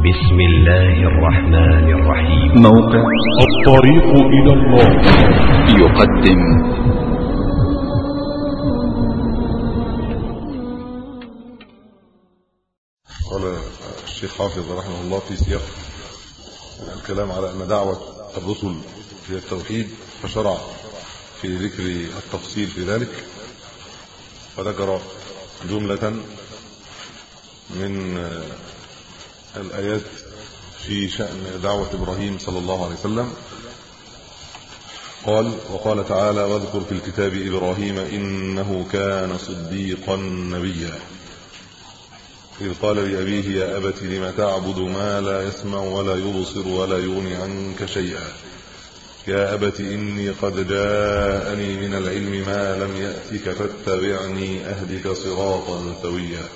بسم الله الرحمن الرحيم. موقع الطريق إلى الله. يقدم. قال الشيخ حافظ رحمه الله في سياق الكلام على أن دعوة الرسل في التوحيد فشرع في ذكر التفصيل في ذلك. فذكر جملة من الآيات في شأن دعوة إبراهيم صلى الله عليه وسلم. قال وقال تعالى واذكر في الكتاب إبراهيم إنه كان صديقا نبيا. إذ قال لأبيه يا أبت لم تعبد ما لا يسمع ولا يبصر ولا يغني عنك شيئا؟ يا أبت إني قد جاءني من العلم ما لم يأتك فاتبعني أهدك صراطا سويا.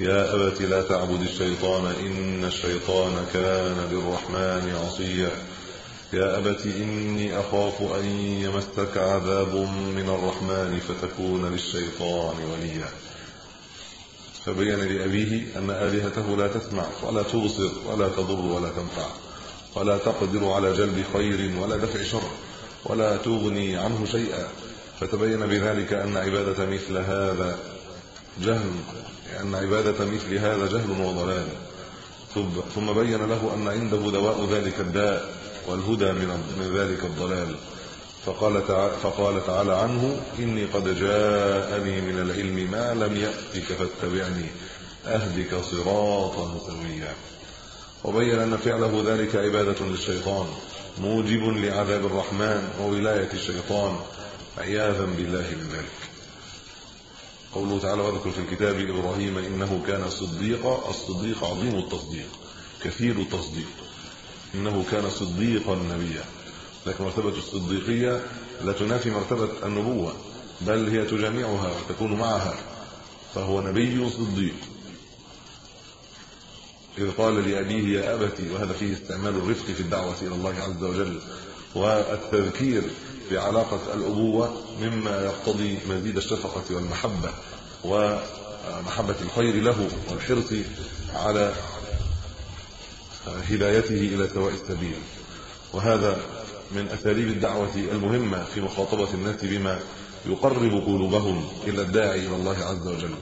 يا أبت لا تعبد الشيطان إن الشيطان كان للرحمن عصيا. يا أبت إني أخاف أن يمسك عذاب من الرحمن فتكون للشيطان وليا. فبين لأبيه أن آلهته لا تسمع ولا تبصر ولا تضر ولا تنفع ولا تقدر على جلب خير ولا دفع شر ولا تغني عنه شيئا. فتبين بذلك أن عبادة مثل هذا جهل. أن عبادة مثل هذا جهل وضلال. ثم بين له أن عنده دواء ذلك الداء والهدى من ذلك الضلال. فقال تعالى, فقال تعالى عنه إني قد جاءني من العلم ما لم يأتك فاتبعني أهدك صراطا سويا وبين أن فعله ذلك عبادة للشيطان موجب لعذاب الرحمن وولاية الشيطان عياذا بالله من ذلك. قوله تعالى واذكر في الكتاب إبراهيم إنه كان صديقا الصديق عظيم التصديق كثير التصديق. إنه كان صديقا نبيا. لكن مرتبة الصديقية لا تنافي مرتبة النبوة بل هي تجامعها وتكون معها. فهو نبي صديق. إذ قال لأبيه يا أبتي وهذا فيه استعمال الرفق في الدعوة إلى الله عز وجل والتذكير بعلاقة الأبوة مما يقتضي مزيد الشفقة والمحبة ومحبة الخير له والحرص على هدايته إلى سواء السبيل. وهذا من أساليب الدعوة المهمة في مخاطبة الناس بما يقرب قلوبهم إلى الداعي إلى الله عز وجل.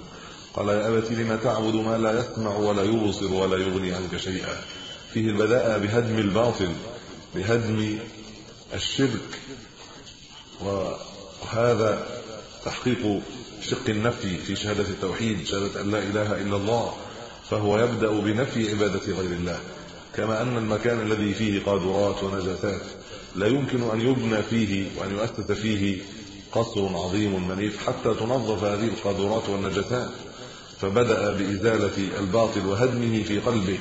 قال يا أبت لما تعبد ما لا يسمع ولا يبصر ولا يغني عنك شيئا؟ فيه البداء بهدم الباطل بهدم الشرك وهذا تحقيق شق النفي في شهادة التوحيد شهادة أن لا إله إلا الله فهو يبدأ بنفي عبادة غير الله. كما أن المكان الذي فيه قادرات ونجاسات لا يمكن أن يبنى فيه وأن يؤسس فيه قصر عظيم منيف حتى تنظف هذه القادرات والنجاسات فبدأ بإزالة الباطل وهدمه في قلبه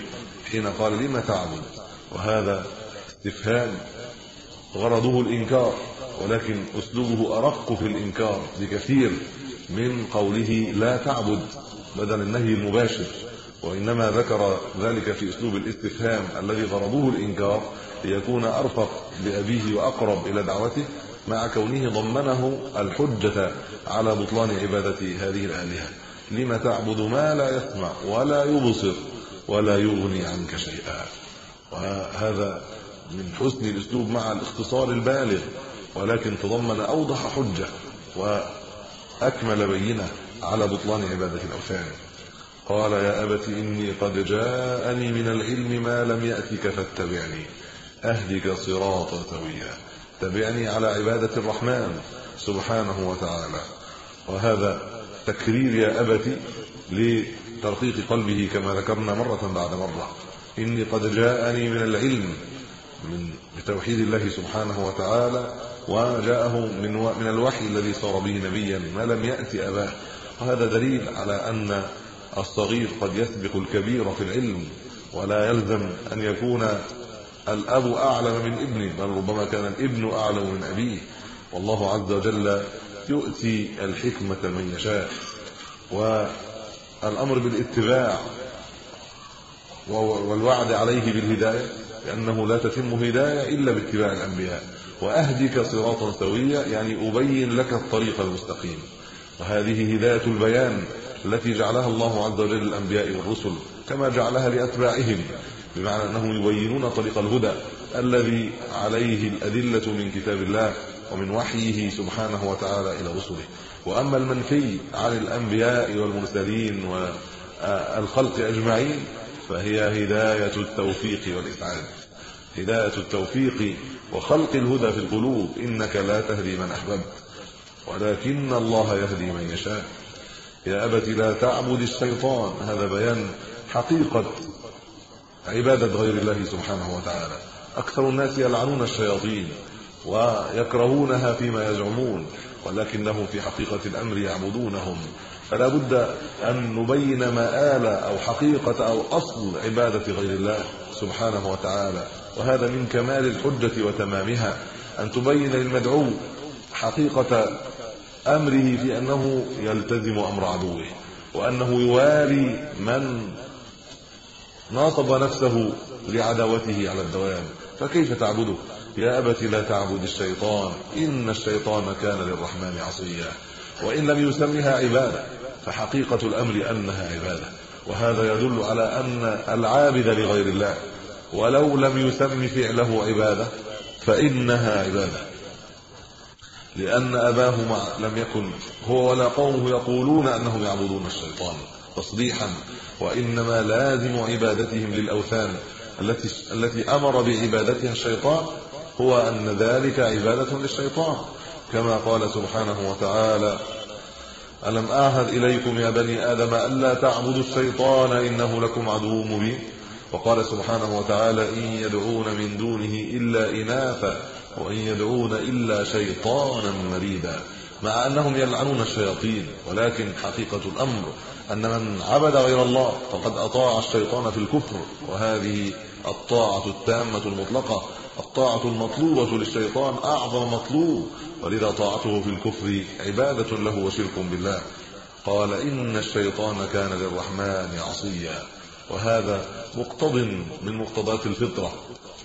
حين قال لما تعبد؟ وهذا استفهام غرضه الإنكار. ولكن أسلوبه أرق في الإنكار بكثير من قوله لا تعبد بدل النهي المباشر وإنما ذكر ذلك في أسلوب الاستفهام الذي غرضه الإنكار ليكون أرفق لأبيه وأقرب إلى دعوته مع كونه ضمنه الحجة على بطلان عبادة هذه الآلهة. لما تعبد ما لا يسمع ولا يبصر ولا يغني عنك شيئا. وهذا من حسن الأسلوب مع الاختصار البالغ ولكن تضمن أوضح حجة وأكمل بينة على بطلان عبادة الأوثان. قال يا أبت إني قد جاءني من العلم ما لم يأتك فاتبعني. أهدك صراطا سويا تبعني على عبادة الرحمن سبحانه وتعالى. وهذا تكرير يا أبت لترقيق قلبه كما ذكرنا مرة بعد مرة. إني قد جاءني من العلم من بتوحيد الله سبحانه وتعالى وجاءه من من الوحي الذي صار به نبيا ما لم يأتي أباه. وهذا دليل على أن الصغير قد يسبق الكبير في العلم ولا يلزم أن يكون الأب أعلم من ابنه بل ربما كان الابن أعلم من أبيه. والله عز وجل يؤتي الحكمة من يشاء. والأمر بالاتباع والوعد عليه بالهداية لأنه لا تتم هداية إلا باتباع الأنبياء. وأهدك صراطا سويا يعني أبين لك الطريق المستقيم. وهذه هداية البيان التي جعلها الله عز وجل للأنبياء والرسل كما جعلها لأتباعهم بمعنى أنهم يبينون طريق الهدى الذي عليه الأدلة من كتاب الله ومن وحيه سبحانه وتعالى إلى رسله. وأما المنفي عن الأنبياء والمرسلين والخلق أجمعين فهي هداية التوفيق والإسعاد. هداية التوفيق وخلق الهدى في القلوب إنك لا تهدي من أحببت ولكن الله يهدي من يشاء. يا أبت لا تعبد الشيطان. هذا بيان حقيقة عبادة غير الله سبحانه وتعالى. أكثر الناس يلعنون الشياطين ويكرهونها فيما يزعمون ولكنهم في حقيقة الأمر يعبدونهم. فلا بد أن نبين مآل أو حقيقة أو أصل عبادة غير الله سبحانه وتعالى. وهذا من كمال الحجة وتمامها. أن تبين للمدعو حقيقة أمره في أنه يلتزم أمر عدوه وأنه يوالي من ناصب نفسه لعداوته على الدوام. فكيف تعبده؟ يا أبت لا تعبد الشيطان إن الشيطان كان للرحمن عصيا. وإن لم يسمها عبادة فحقيقة الأمر أنها عبادة. وهذا يدل على أن العابد لغير الله ولو لم يسم فعله عبادة فإنها عبادة. لأن اباه مع لم يكن هو ولا قومه يقولون أنهم يعبدون الشيطان تصديحا وإنما لازم عبادتهم للأوثان. التي التي أمر بعبادتها الشيطان هو أن ذلك عبادة للشيطان. كما قال سبحانه وتعالى ألم اعهد إليكم يا بني آدم ألا تعبدوا الشيطان إنه لكم عدو مبين؟ وقال سبحانه وتعالى إن يدعون من دونه إلا إناثا وإن يدعون إلا شيطانا مريدا مع أنهم يلعنون الشياطين ولكن حقيقة الأمر أن من عبد غير الله فقد أطاع الشيطان في الكفر وهذه الطاعة التامة المطلقة الطاعة المطلوبة للشيطان أعظم مطلوب ولذا طاعته في الكفر عبادة له وشرك بالله قال إن الشيطان كان للرحمن عصيا وهذا مقتض من مقتضات الفطرة.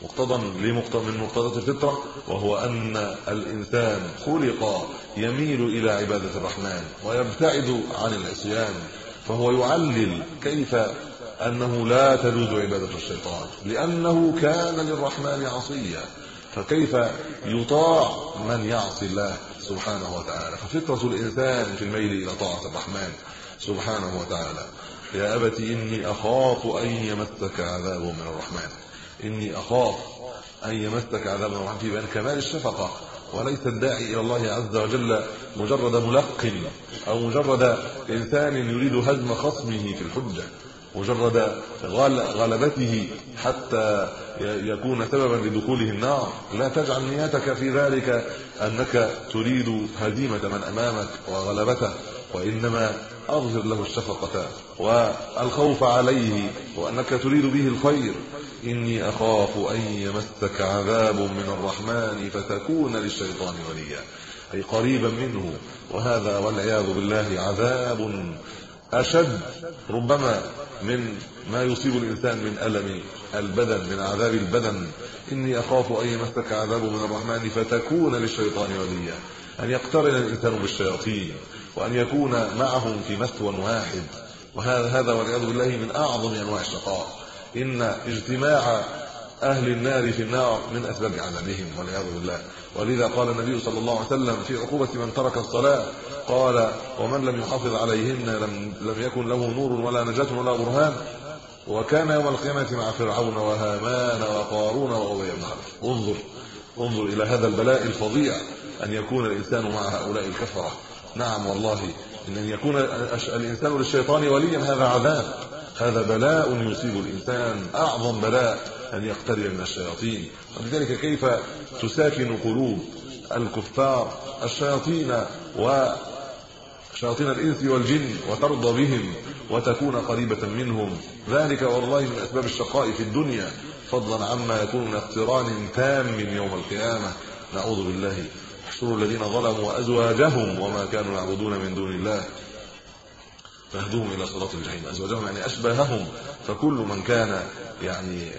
مقتضى من مقتضيات الفطرة وهو أن الإنسان خلق يميل إلى عبادة الرحمن ويبتعد عن العصيان فهو يعلل كيف أنه لا تجوز عبادة الشيطان لأنه كان للرحمن عصيا فكيف يطاع من يعصي الله سبحانه وتعالى؟ ففطرة الإنسان في الميل إلى طاعة الرحمن سبحانه وتعالى. يا ابت إني أخاف أن يمسك عذاب من الرحمن. إني أخاف أن يمسك عذاب من الرحمن. في بيان كمال الشفقة وليس الداعي إلى الله عز وجل مجرد ملق أو مجرد إنسان يريد هزم خصمه في الحجة مجرد غلبته حتى يكون سببا لدخوله النار. لا تجعل نيتك في ذلك أنك تريد هزيمة من أمامك وغلبته وإنما اظهر له الشفقة. والخوف عليه وأنك تريد به الخير. إني أخاف أن يمسك عذاب من الرحمن فتكون للشيطان وليا. أي قريبا منه. وهذا والعياذ بالله عذاب أشد. ربما من ما يصيب الإنسان من ألم البدن من عذاب البدن. إني أخاف أن يمسك عذاب من الرحمن فتكون للشيطان وليا. أن يقترن الإنسان بالشياطين. وأن يكون معهم في مثوى واحد. وهذا هذا والعياذ بالله من أعظم أنواع الشقاء. إن اجتماع أهل النار في النار من أسباب عذابهم والعياذ بالله. ولذا قال النبي صلى الله عليه وسلم في عقوبة من ترك الصلاة قال ومن لم يحافظ عليهن لم لم يكن له نور ولا نجاة ولا برهان وكان يوم القيامة مع فرعون وهامان وقارون وابي بن انظر انظر إلى هذا البلاء الفظيع أن يكون الإنسان مع هؤلاء الكفرة. نعم والله إن ان يكون الإنسان للشيطان وليا هذا عذاب. هذا بلاء يصيب الإنسان. أعظم بلاء أن يقترب من الشياطين. ولذلك كيف تساكن قلوب الكفار الشياطين و شياطين الإنس والجن وترضى بهم وتكون قريبة منهم. ذلك والله من أسباب الشقاء في الدنيا. فضلا عما يكون من اقتران تام يوم القيامة. نعوذ بالله احشروا الذين ظلموا وازواجهم وما كانوا يعبدون من دون الله. فاهدوهم إلى صراط الجحيم. أزواجهم يعني أشباههم. فكل من كان يعني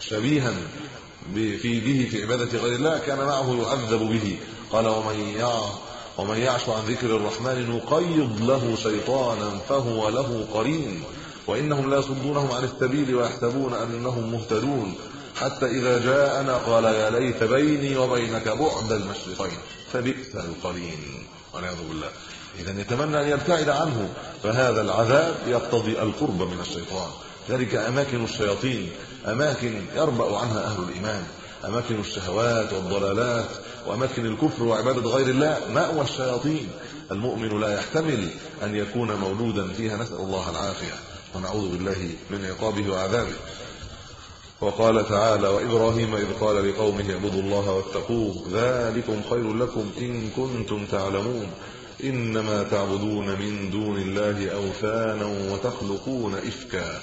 شبيها في به في عبادة غير الله كان معه يعذب به. قال ومن ومن يعش عن ذكر الرحمن نقيض له شيطانا فهو له قرين. وإنهم لا يصدونهم عن السبيل ويحسبون أنهم مهتدون. حتى إذا جاءنا قال يا ليت بيني وبينك بعد المشرقين فبئس القرين. والعياذ بالله. اذا يتمنى أن يبتعد عنه فهذا العذاب يقتضي القرب من الشيطان. ذلك أماكن الشياطين أماكن يربأ عنها أهل الإيمان أماكن الشهوات والضلالات وأماكن الكفر وعبادة غير الله. مأوى الشياطين؟ المؤمن لا يحتمل أن يكون مولودا فيها. نسأل الله العافية. ونعوذ بالله من عقابه وعذابه. وقال تعالى وإبراهيم إذ قال لقومه اعبدوا الله واتقوه ذلكم خير لكم إن كنتم تعلمون إنما تعبدون من دون الله أوثانا وتخلقون إفكا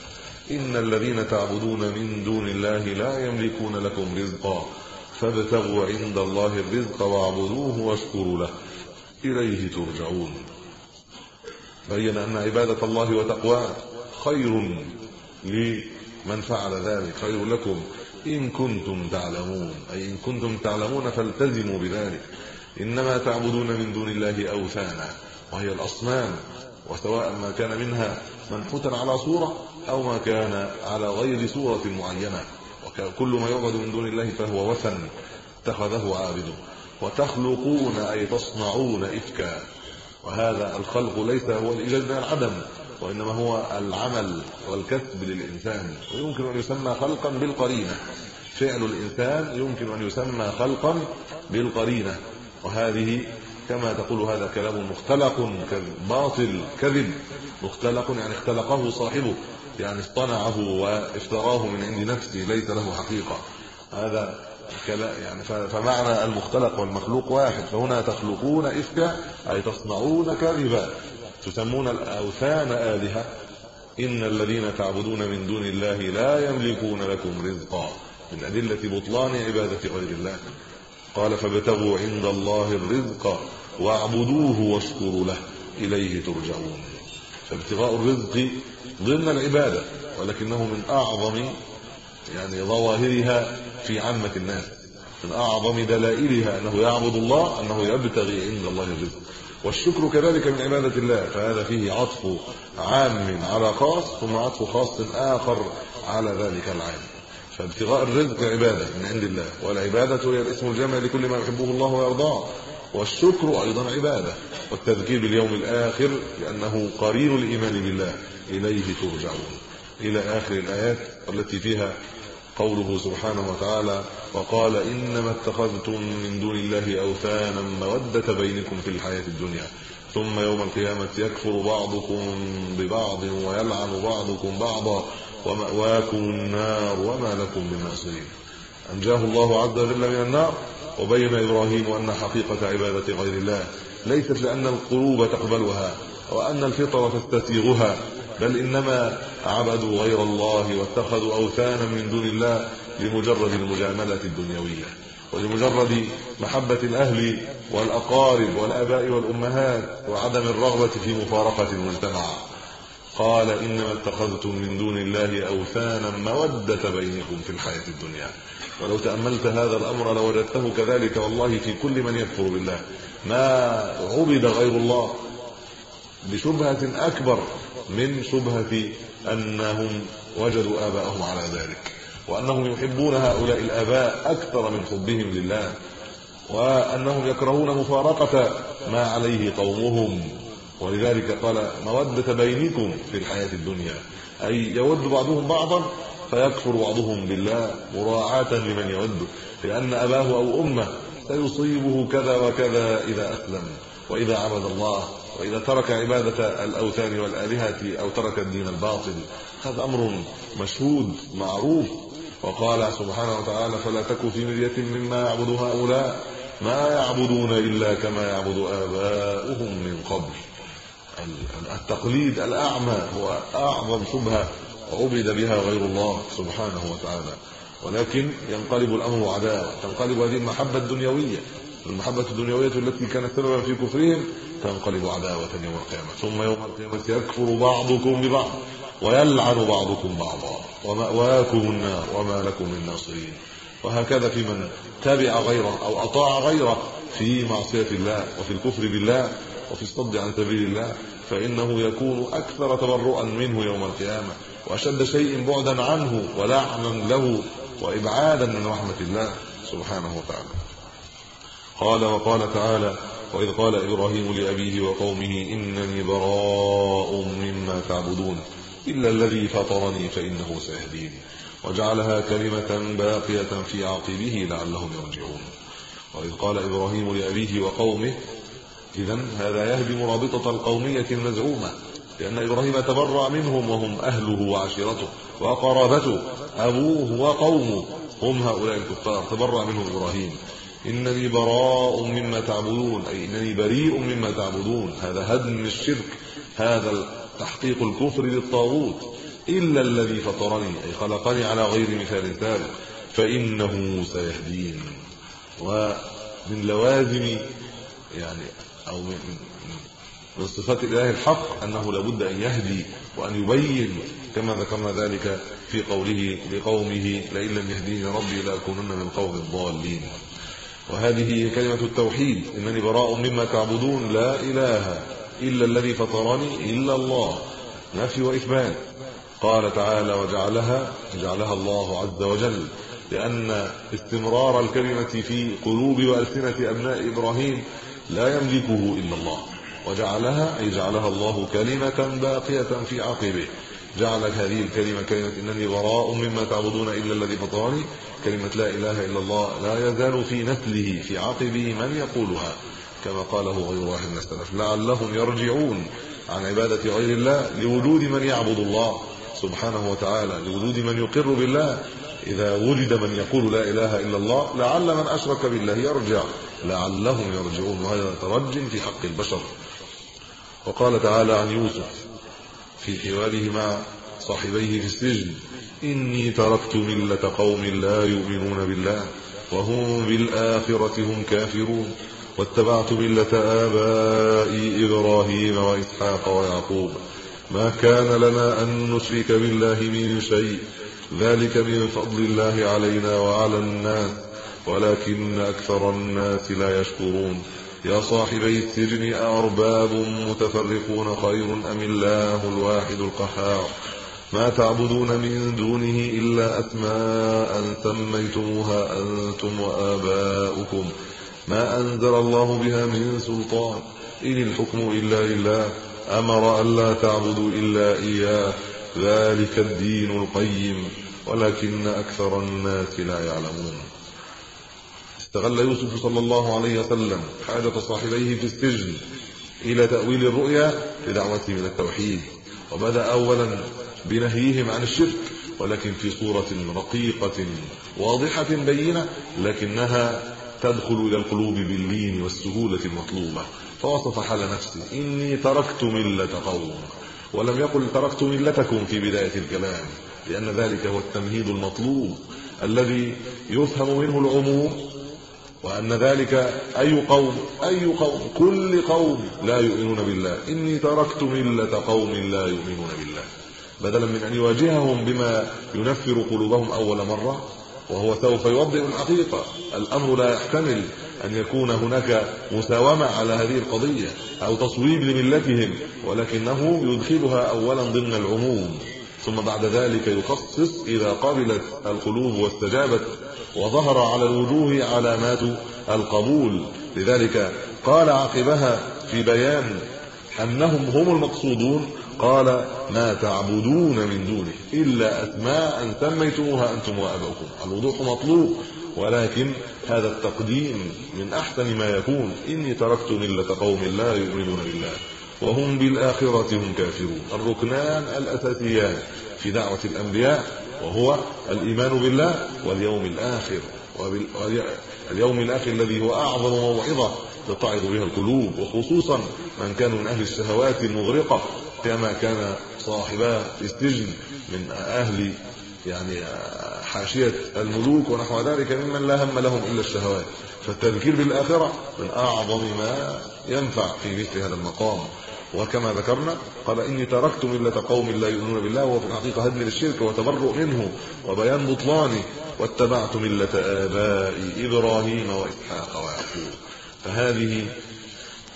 إن الذين تعبدون من دون الله لا يملكون لكم رزقا فابتغوا عند الله الرزق واعبدوه واشكروا له إليه ترجعون بين أن عبادة الله وتقواه خير لمن فعل ذلك خير لكم إن كنتم تعلمون. أي إن كنتم تعلمون فالتزموا بذلك. إنما تعبدون من دون الله أوثانا وهي الأصنام وسواء ما كان منها منحوتا على صورة أو ما كان على غير صورة معينة. وكل ما يعبد من دون الله فهو وثن اتخذه عابده وتخلقون أي تصنعون إفكا. وهذا الخلق ليس هو الايجاد من العدم. وإنما هو العمل والكسب للإنسان. ويمكن أن يسمى خلقا بالقرينة. فعل الإنسان يمكن أن يسمى خلقا بالقرينة. وهذه كما تقول هذا كلام مختلق باطل كذب. مختلق يعني اختلقه صاحبه يعني اصطنعه وإفتراه من عند نفسه ليس له حقيقة. هذا يعني فمعنى المختلق والمخلوق واحد. فهنا تخلقون افكا أي تصنعون كذبا تسمون الأوثان آلهة. إن الذين تعبدون من دون الله لا يملكون لكم رزقا. من أدلة بطلان عبادة غير الله. قال فابتغوا عند الله الرزق واعبدوه واشكروا له. إليه ترجعون. فابتغاء الرزق ضمن العبادة ولكنه من أعظم يعني ظواهرها في عامة الناس. من أعظم دلائلها أنه يعبد الله أنه يبتغي عند الله الرزق. والشكر كذلك من عبادة الله فهذا فيه عطف عام على خاص ثم عطف خاص آخر على ذلك العام. فابتغاء الرزق عبادة من عند الله والعبادة هي الاسم الجامع لكل ما يحبه الله ويرضاه. والشكر أيضا عبادة والتذكير باليوم الآخر لأنه قرين الإيمان بالله إليه ترجعون. إلى آخر الآيات التي فيها قوله سبحانه وتعالى وقال إنما اتخذتم من دون الله أوثانا مودة بينكم في الحياة الدنيا ثم يوم القيامة يكفر بعضكم ببعض ويلعن بعضكم بعضا ومأواكم النار وما لكم من ناصرين. أنجاه الله عز وجل من النار وبين إبراهيم أن حقيقة عبادة غير الله ليست لأن القلوب تقبلها وأن الفطرة تستسيغها بل إنما عبدوا غير الله واتخذوا أوثانا من دون الله لمجرد المجاملة الدنيوية ولمجرد محبة الأهل والأقارب والآباء والأمهات وعدم الرغبة في مفارقة المجتمع. قال إنما اتخذتم من دون الله أوثانا مودة بينكم في الحياة الدنيا. ولو تأملت هذا الأمر لوجدته كذلك والله في كل من يكفر بالله. ما عبد غير الله بشبهة أكبر من شبهة أنهم وجدوا آباءهم على ذلك وأنهم يحبون هؤلاء الآباء أكثر من حبهم لله وأنهم يكرهون مفارقة ما عليه قومهم. ولذلك قال مودة بينكم في الحياة الدنيا أي يود بعضهم بعضا فيكفر بعضهم بالله مراعاة لمن يود لأن أباه أو أمه سيصيبه كذا وكذا إذا أسلم وإذا عبد الله وإذا ترك عبادة الأوثان والآلهة أو ترك الدين الباطل هذا أمر مشهود معروف. وقال سبحانه وتعالى فلا تكن في مرية مما يعبد هؤلاء ما يعبدون إلا كما يعبد آباؤهم من قبل. التقليد الأعمى هو أعظم شبهة عبد بها غير الله سبحانه وتعالى. ولكن ينقلب الأمر عداوه تنقلب هذه المحبة الدنيوية. المحبة الدنيوية التي كانت سببا في كفرهم تنقلب عداوة يوم القيامة ثم يوم القيامة يكفر بعضكم ببعض ويلعن بعضكم بعضا ومأواكم النار وما لكم من ناصرين. وهكذا في من تبع غيره أو أطاع غيره في معصية الله وفي الكفر بالله وفي الصد عن سبيل الله فإنه يكون أكثر تبرؤا منه يوم القيامة وأشد شيء بعدا عنه ولعنا له وإبعادا من رحمة الله سبحانه وتعالى. قال وقال تعالى وإذ قال إبراهيم لأبيه وقومه إنني براء مما تعبدون إلا الذي فطرني فإنه سيهدين وجعلها كلمة باقية في عقبه لعلهم يرجعون وإذ قال إبراهيم لأبيه وقومه اذا هذا يهدم رابطة القومية المزعومة لأن إبراهيم تبرأ منهم وهم أهله وعشيرته وقرابته أبوه وقومه هم هؤلاء الكفار تبرأ منهم إبراهيم إنني براء مما تعبدون أي إنني بريء مما تعبدون. هذا هدم الشرك هذا تحقيق الكفر للطاغوت. إلا الذي فطرني أي خلقني على غير مثال سابق فإنه سيهدين. ومن لوازم يعني أو من من صفات الاله الحق أنه لابد أن يهدي وأن يبين كما ذكرنا ذلك في قوله لقومه لئن لم يهديني ربي لأكونن من القوم الضالين. وهذه كلمة التوحيد. إنني براء مما تعبدون. لا إله إلا الذي فطرني إلا الله. نفي وإثبات. قال تعالى وجعلها جعلها الله عز وجل. لأن استمرار الكلمة في قلوب وألسنة أبناء إبراهيم لا يملكه إلا الله. وجعلها أي جعلها الله كلمة باقية في عقبه. جعل هذه الكلمة كلمة إنني براء مما تعبدون إلا الذي فطرني كلمة لا إله إلا الله لا يزال في نسله في عقبه من يقولها. كما قاله غير واحد من السلف لعلهم يرجعون عن عبادة غير الله لوجود من يعبد الله سبحانه وتعالى لوجود من يقر بالله. إذا وجد من يقول لا إله إلا الله لعل من أشرك بالله يرجع. لعلهم يرجعون وهذا ترج في حق البشر. وقال تعالى عن يوسف في حواره مع صاحبيه في السجن إني تركت ملة قوم لا يؤمنون بالله وهم بالآخرة هم كافرون. واتبعت ملة آبائي إبراهيم وإسحاق ويعقوب. ما كان لنا أن نشرك بالله من شيء ذلك من فضل الله علينا وعلى الناس ولكن أكثر الناس لا يشكرون. يا صاحبي السجن أأرباب متفرقون خير أم الله الواحد القهار؟ ما تعبدون من دونه إلا أسماء سميتموها أنتم وآباؤكم. ما أنزل الله بها من سلطان. إن الحكم إلا لله. أمر ألا تعبدوا إلا إياه. ذلك الدين القيم. ولكن أكثر الناس لا يعلمون. استغل يوسف صلى الله عليه وسلم حاجة صاحبيه في السجن إلى تأويل الرؤيا لدعوتهم إلى التوحيد. وبدأ أولا بنهيهم عن الشرك ولكن في صورة رقيقة واضحة بينة لكنها تدخل إلى القلوب باللين والسهولة المطلوبة. فوصف حال نفسه إني تركت ملة قوم ولم يقل تركت ملتكم في بداية الكلام لأن ذلك هو التمهيد المطلوب الذي يفهم منه العموم وأن ذلك أي قوم أي قوم كل قوم لا يؤمنون بالله. إني تركت ملة قوم لا يؤمنون بالله. بدلا من أن يواجههم بما ينفر قلوبهم أول مرة وهو سوف يوضح الحقيقة. الأمر لا يحتمل أن يكون هناك مساومة على هذه القضية أو تصويب لملتهم ولكنه يدخلها اولا ضمن العموم. ثم بعد ذلك يخصص إذا قبلت القلوب واستجابت وظهر على الوجوه علامات القبول. لذلك قال عقبها في بيان أنهم هم المقصودون قال ما تعبدون من دونه إلا اسماء سميتموها أنتم واباؤكم الوضوح مطلوب ولكن هذا التقديم من أحسن ما يكون. إني تركت ملة قوم لا يؤمنون بالله وهم بالآخرة هم كافرون. الركنان الأساسيان في دعوة الأنبياء وهو الإيمان بالله واليوم الآخر واليوم الآخر الذي هو أعظم موعظة تتعظ بها القلوب وخصوصا من كانوا من أهل الشهوات المغرقة. كما كان صاحبا في السجن من أهل يعني حاشية الملوك ونحو ذلك ممن لا هم لهم إلا الشهوات. فالتذكير بالآخرة من أعظم ما ينفع في مثل هذا المقام. وكما ذكرنا قال إني تركت ملة قوم لا يؤمنون بالله وهو في الحقيقة هدم للشرك وتبرؤ منه وبيان بطلانه واتبعت ملة آبائي إبراهيم وإسحاق ويعقوب. فهذه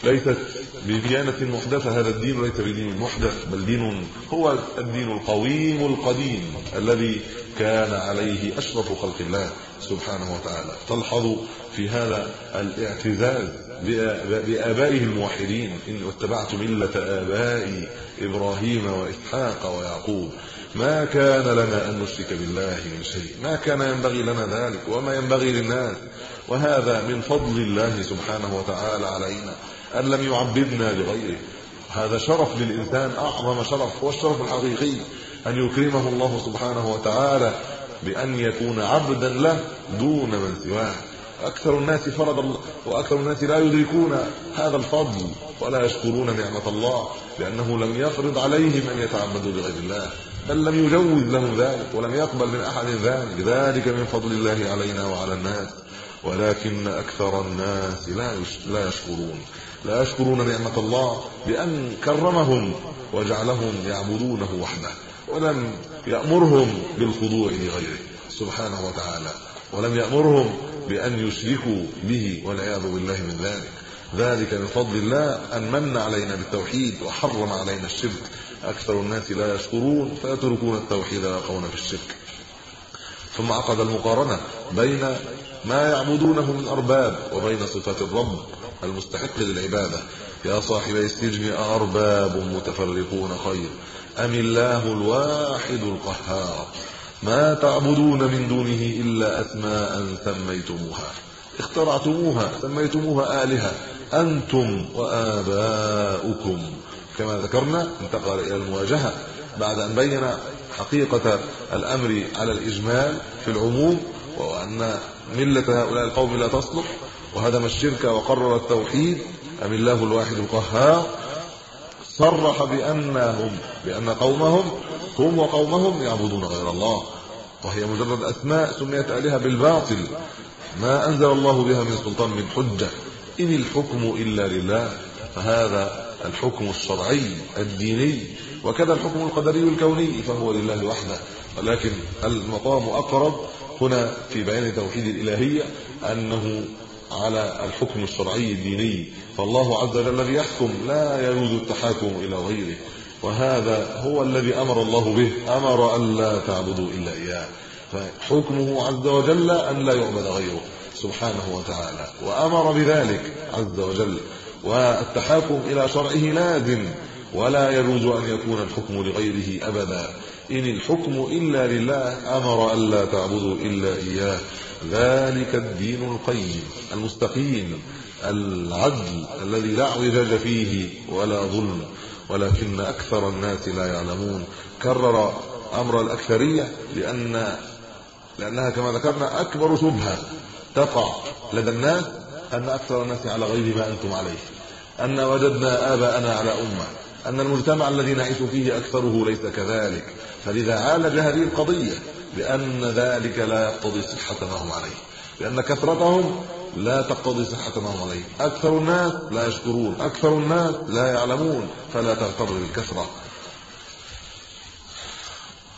ليست بديانه محدثة هذا الدين ليس بدين محدث بل دين هو الدين القويم القديم الذي كان عليه أشرف خلق الله سبحانه وتعالى. تلحظ في هذا الاعتزاز بآبائه الموحدين. إن واتبعت ملة آبائي إبراهيم وإسحاق ويعقوب. ما كان لنا أن نشرك بالله من شيء. ما كان ينبغي لنا ذلك وما ينبغي للناس. وهذا من فضل الله سبحانه وتعالى علينا. أن لم يعبدنا لغيره. هذا شرف للإنسان أعظم شرف هو الشرف الحقيقي. أن يكرمه الله سبحانه وتعالى بأن يكون عبدا له دون من سواه. أكثر الناس فرض وأكثر الناس لا يدركون هذا الفضل ولا يشكرون نعمة الله لأنه لم يفرض عليهم أن يتعبدوا بغير الله بل لم يجوز لهم ذلك ولم يقبل من أحد ذلك. ذلك من فضل الله علينا وعلى الناس. ولكن أكثر الناس لا لا يشكرون. لا يشكرون نعمة الله بأن كرمهم وجعلهم يعبدونه وحده ولم يأمرهم بالخضوع لغيره سبحانه وتعالى ولم يأمرهم بأن يشركوا به والعياذ بالله من ذلك. ذلك من فضل الله أن من علينا بالتوحيد وحرم علينا الشرك. أكثر الناس لا يشكرون فيتركون التوحيد ويقعون في الشرك. ثم عقد المقارنة بين ما يعبدونه من أرباب وبين صفات الرب المستحق للعبادة. يا صاحبي السجن أرباب متفرقون خير. أم الله الواحد القهار؟ ما تعبدون من دونه إلا أسماء سميتموها. اخترعتموها سميتموها آلهة. أنتم وآباؤكم. كما ذكرنا انتقل إلى المواجهة. بعد أن بين حقيقة الأمر على الإجمال في العموم وأن ملة هؤلاء القوم لا تصلح وهدم الشرك وقرر التوحيد أم الله الواحد القهار؟ صرح بأنهم بأن قومهم هم وقومهم يعبدون غير الله. وهي مجرد أسماء سميت الهه بالباطل. ما أنزل الله بها من سلطان من حجة. إن الحكم إلا لله. فهذا الحكم الشرعي الديني. وكذا الحكم القدري الكوني. فهو لله وحده. ولكن المقام أقرب هنا في بيان توحيد الالهيه أنه على الحكم الشرعي الديني فالله عز وجل يحكم لا يجوز التحاكم إلى غيره. وهذا هو الذي أمر الله به أمر أن لا تعبدوا إلا إياه. فحكمه عز وجل أن لا يعبد غيره سبحانه وتعالى. وأمر بذلك عز وجل. والتحاكم إلى شرعه لازم ولا يجوز أن يكون الحكم لغيره أبدا. إن الحكم إلا لله أمر أن لا تعبدوا إلا إياه. ذلك الدين القيم المستقيم العدل الذي لا اعوجاج فيه ولا ظلم. ولكن أكثر الناس لا يعلمون. كرر أمر الأكثرية لأن لأنها كما ذكرنا أكبر شبهة تقع لدى الناس أن أكثر الناس على غير ما أنتم عليه. أن وجدنا آباءنا على أمة. أن المجتمع الذي نعيش فيه أكثره ليس كذلك. فلذا عالج هذه القضية لأن ذلك لا يقتضي صحه ما هم عليه لأن كثرتهم لا تقتضي صحه ما هم عليه أكثر الناس لا يشكرون أكثر الناس لا يعلمون فلا تغتر بالكثرة.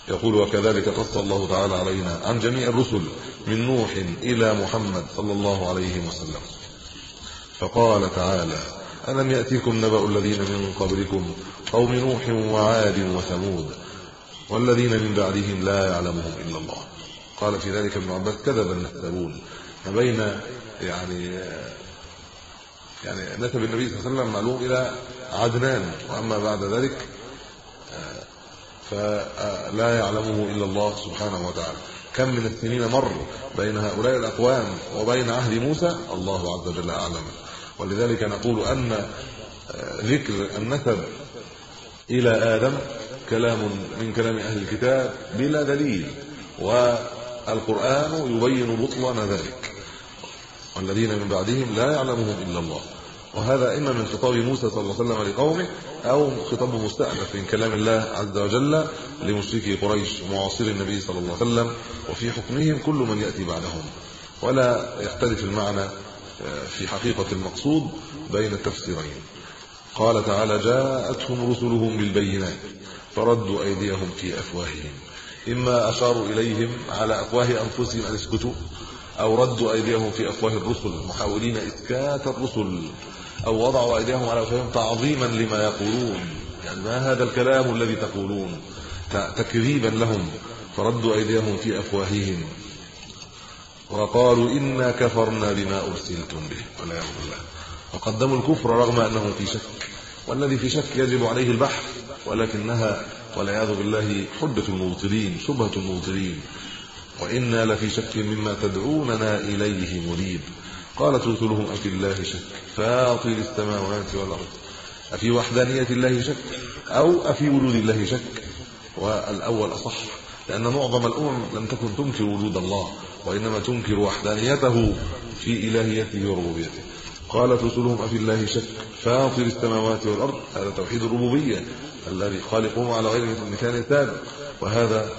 يقول وكذلك قص الله تعالى علينا عن جميع الرسل من نوح إلى محمد صلى الله عليه وسلم. فقال تعالى ألم يأتيكم نبأ الذين من قبلكم قوم نوح وعاد وثمود والذين من بعدهم لا يعلمهم إلا الله. قال في ذلك ابن عباس كذب النسبون ما بين يعني يعني نسب النبي صلى الله عليه وسلم معلوم إلى عدنان وأما بعد ذلك فلا يعلمه إلا الله سبحانه وتعالى. كم من السنين مر بين هؤلاء الأقوام وبين عهد موسى؟ الله عز وجل أعلم. ولذلك نقول أن ذكر النسب إلى آدم كلام من كلام أهل الكتاب بلا دليل والقرآن يبين بطلان ذلك. والذين من بعدهم لا يعلمهم إلا الله. وهذا إما من خطاب موسى صلى الله عليه وسلم لقومه أو خطاب مستأنف من كلام الله عز وجل لمشركي قريش ومعاصري النبي صلى الله عليه وسلم وفي حكمهم كل من يأتي بعدهم. ولا يختلف المعنى آه، في حقيقة المقصود بين التفسيرين. قال تعالى جاءتهم رسلهم بالبينات. فردوا أيديهم في أفواههم. إما أشاروا إليهم على أفواه أنفسهم أن اسكتوا أو ردوا أيديهم في أفواه الرسل محاولين إسكات الرسل أو وضعوا أيديهم على أفواههم تعظيما لما يقولون. يعني ما هذا الكلام الذي تقولون؟ تكذيبا لهم. فردوا أيديهم في أفواههم. وقالوا إنا كفرنا بما أرسلتم به. والعياذ بالله. فقدموا الكفر رغم أنه في شك. والذي في شك يجب عليه البحث. ولكنها والعياذ بالله حجة المبطلين شبهة المبطلين. وإنا لفي شك مما تدعوننا إليه مريب قالت رسلهم أفي الله شك؟ فاطر السماوات والأرض. أفي وحدانية الله شك؟ أو أفي وجود الله شك؟ والأول أصح لأن معظم الأمم لم تكن تنكر وجود الله وإنما تنكر وحدانيته في إلهيته وربوبيته. قالت رسلهم أفي الله شك؟ فاطر السماوات والأرض هذا توحيد الربوبية. الذي خالقهم على غير مثال سابق وهذا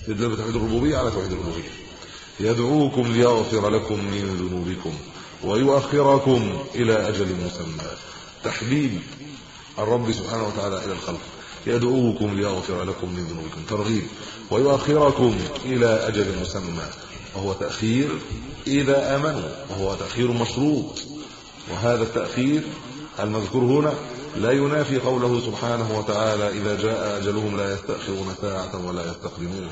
استدلال توحيد الربوبية على توحيد الربوبية. يدعوكم ليغفر لكم من ذنوبكم ويؤخركم إلى أجل مسمى. تحبيب الرب سبحانه وتعالى إلى الخلق. يدعوكم ليغفر لكم من ذنوبكم. ترغيب. ويؤخركم إلى أجل مسمى. وهو تأخير إذا آمنوا. وهو تأخير مشروط. وهذا التأخير المذكور هنا لا ينافي قوله سبحانه وتعالى إذا جاء أجلهم لا يستأخرون ساعة ولا يستقدمون.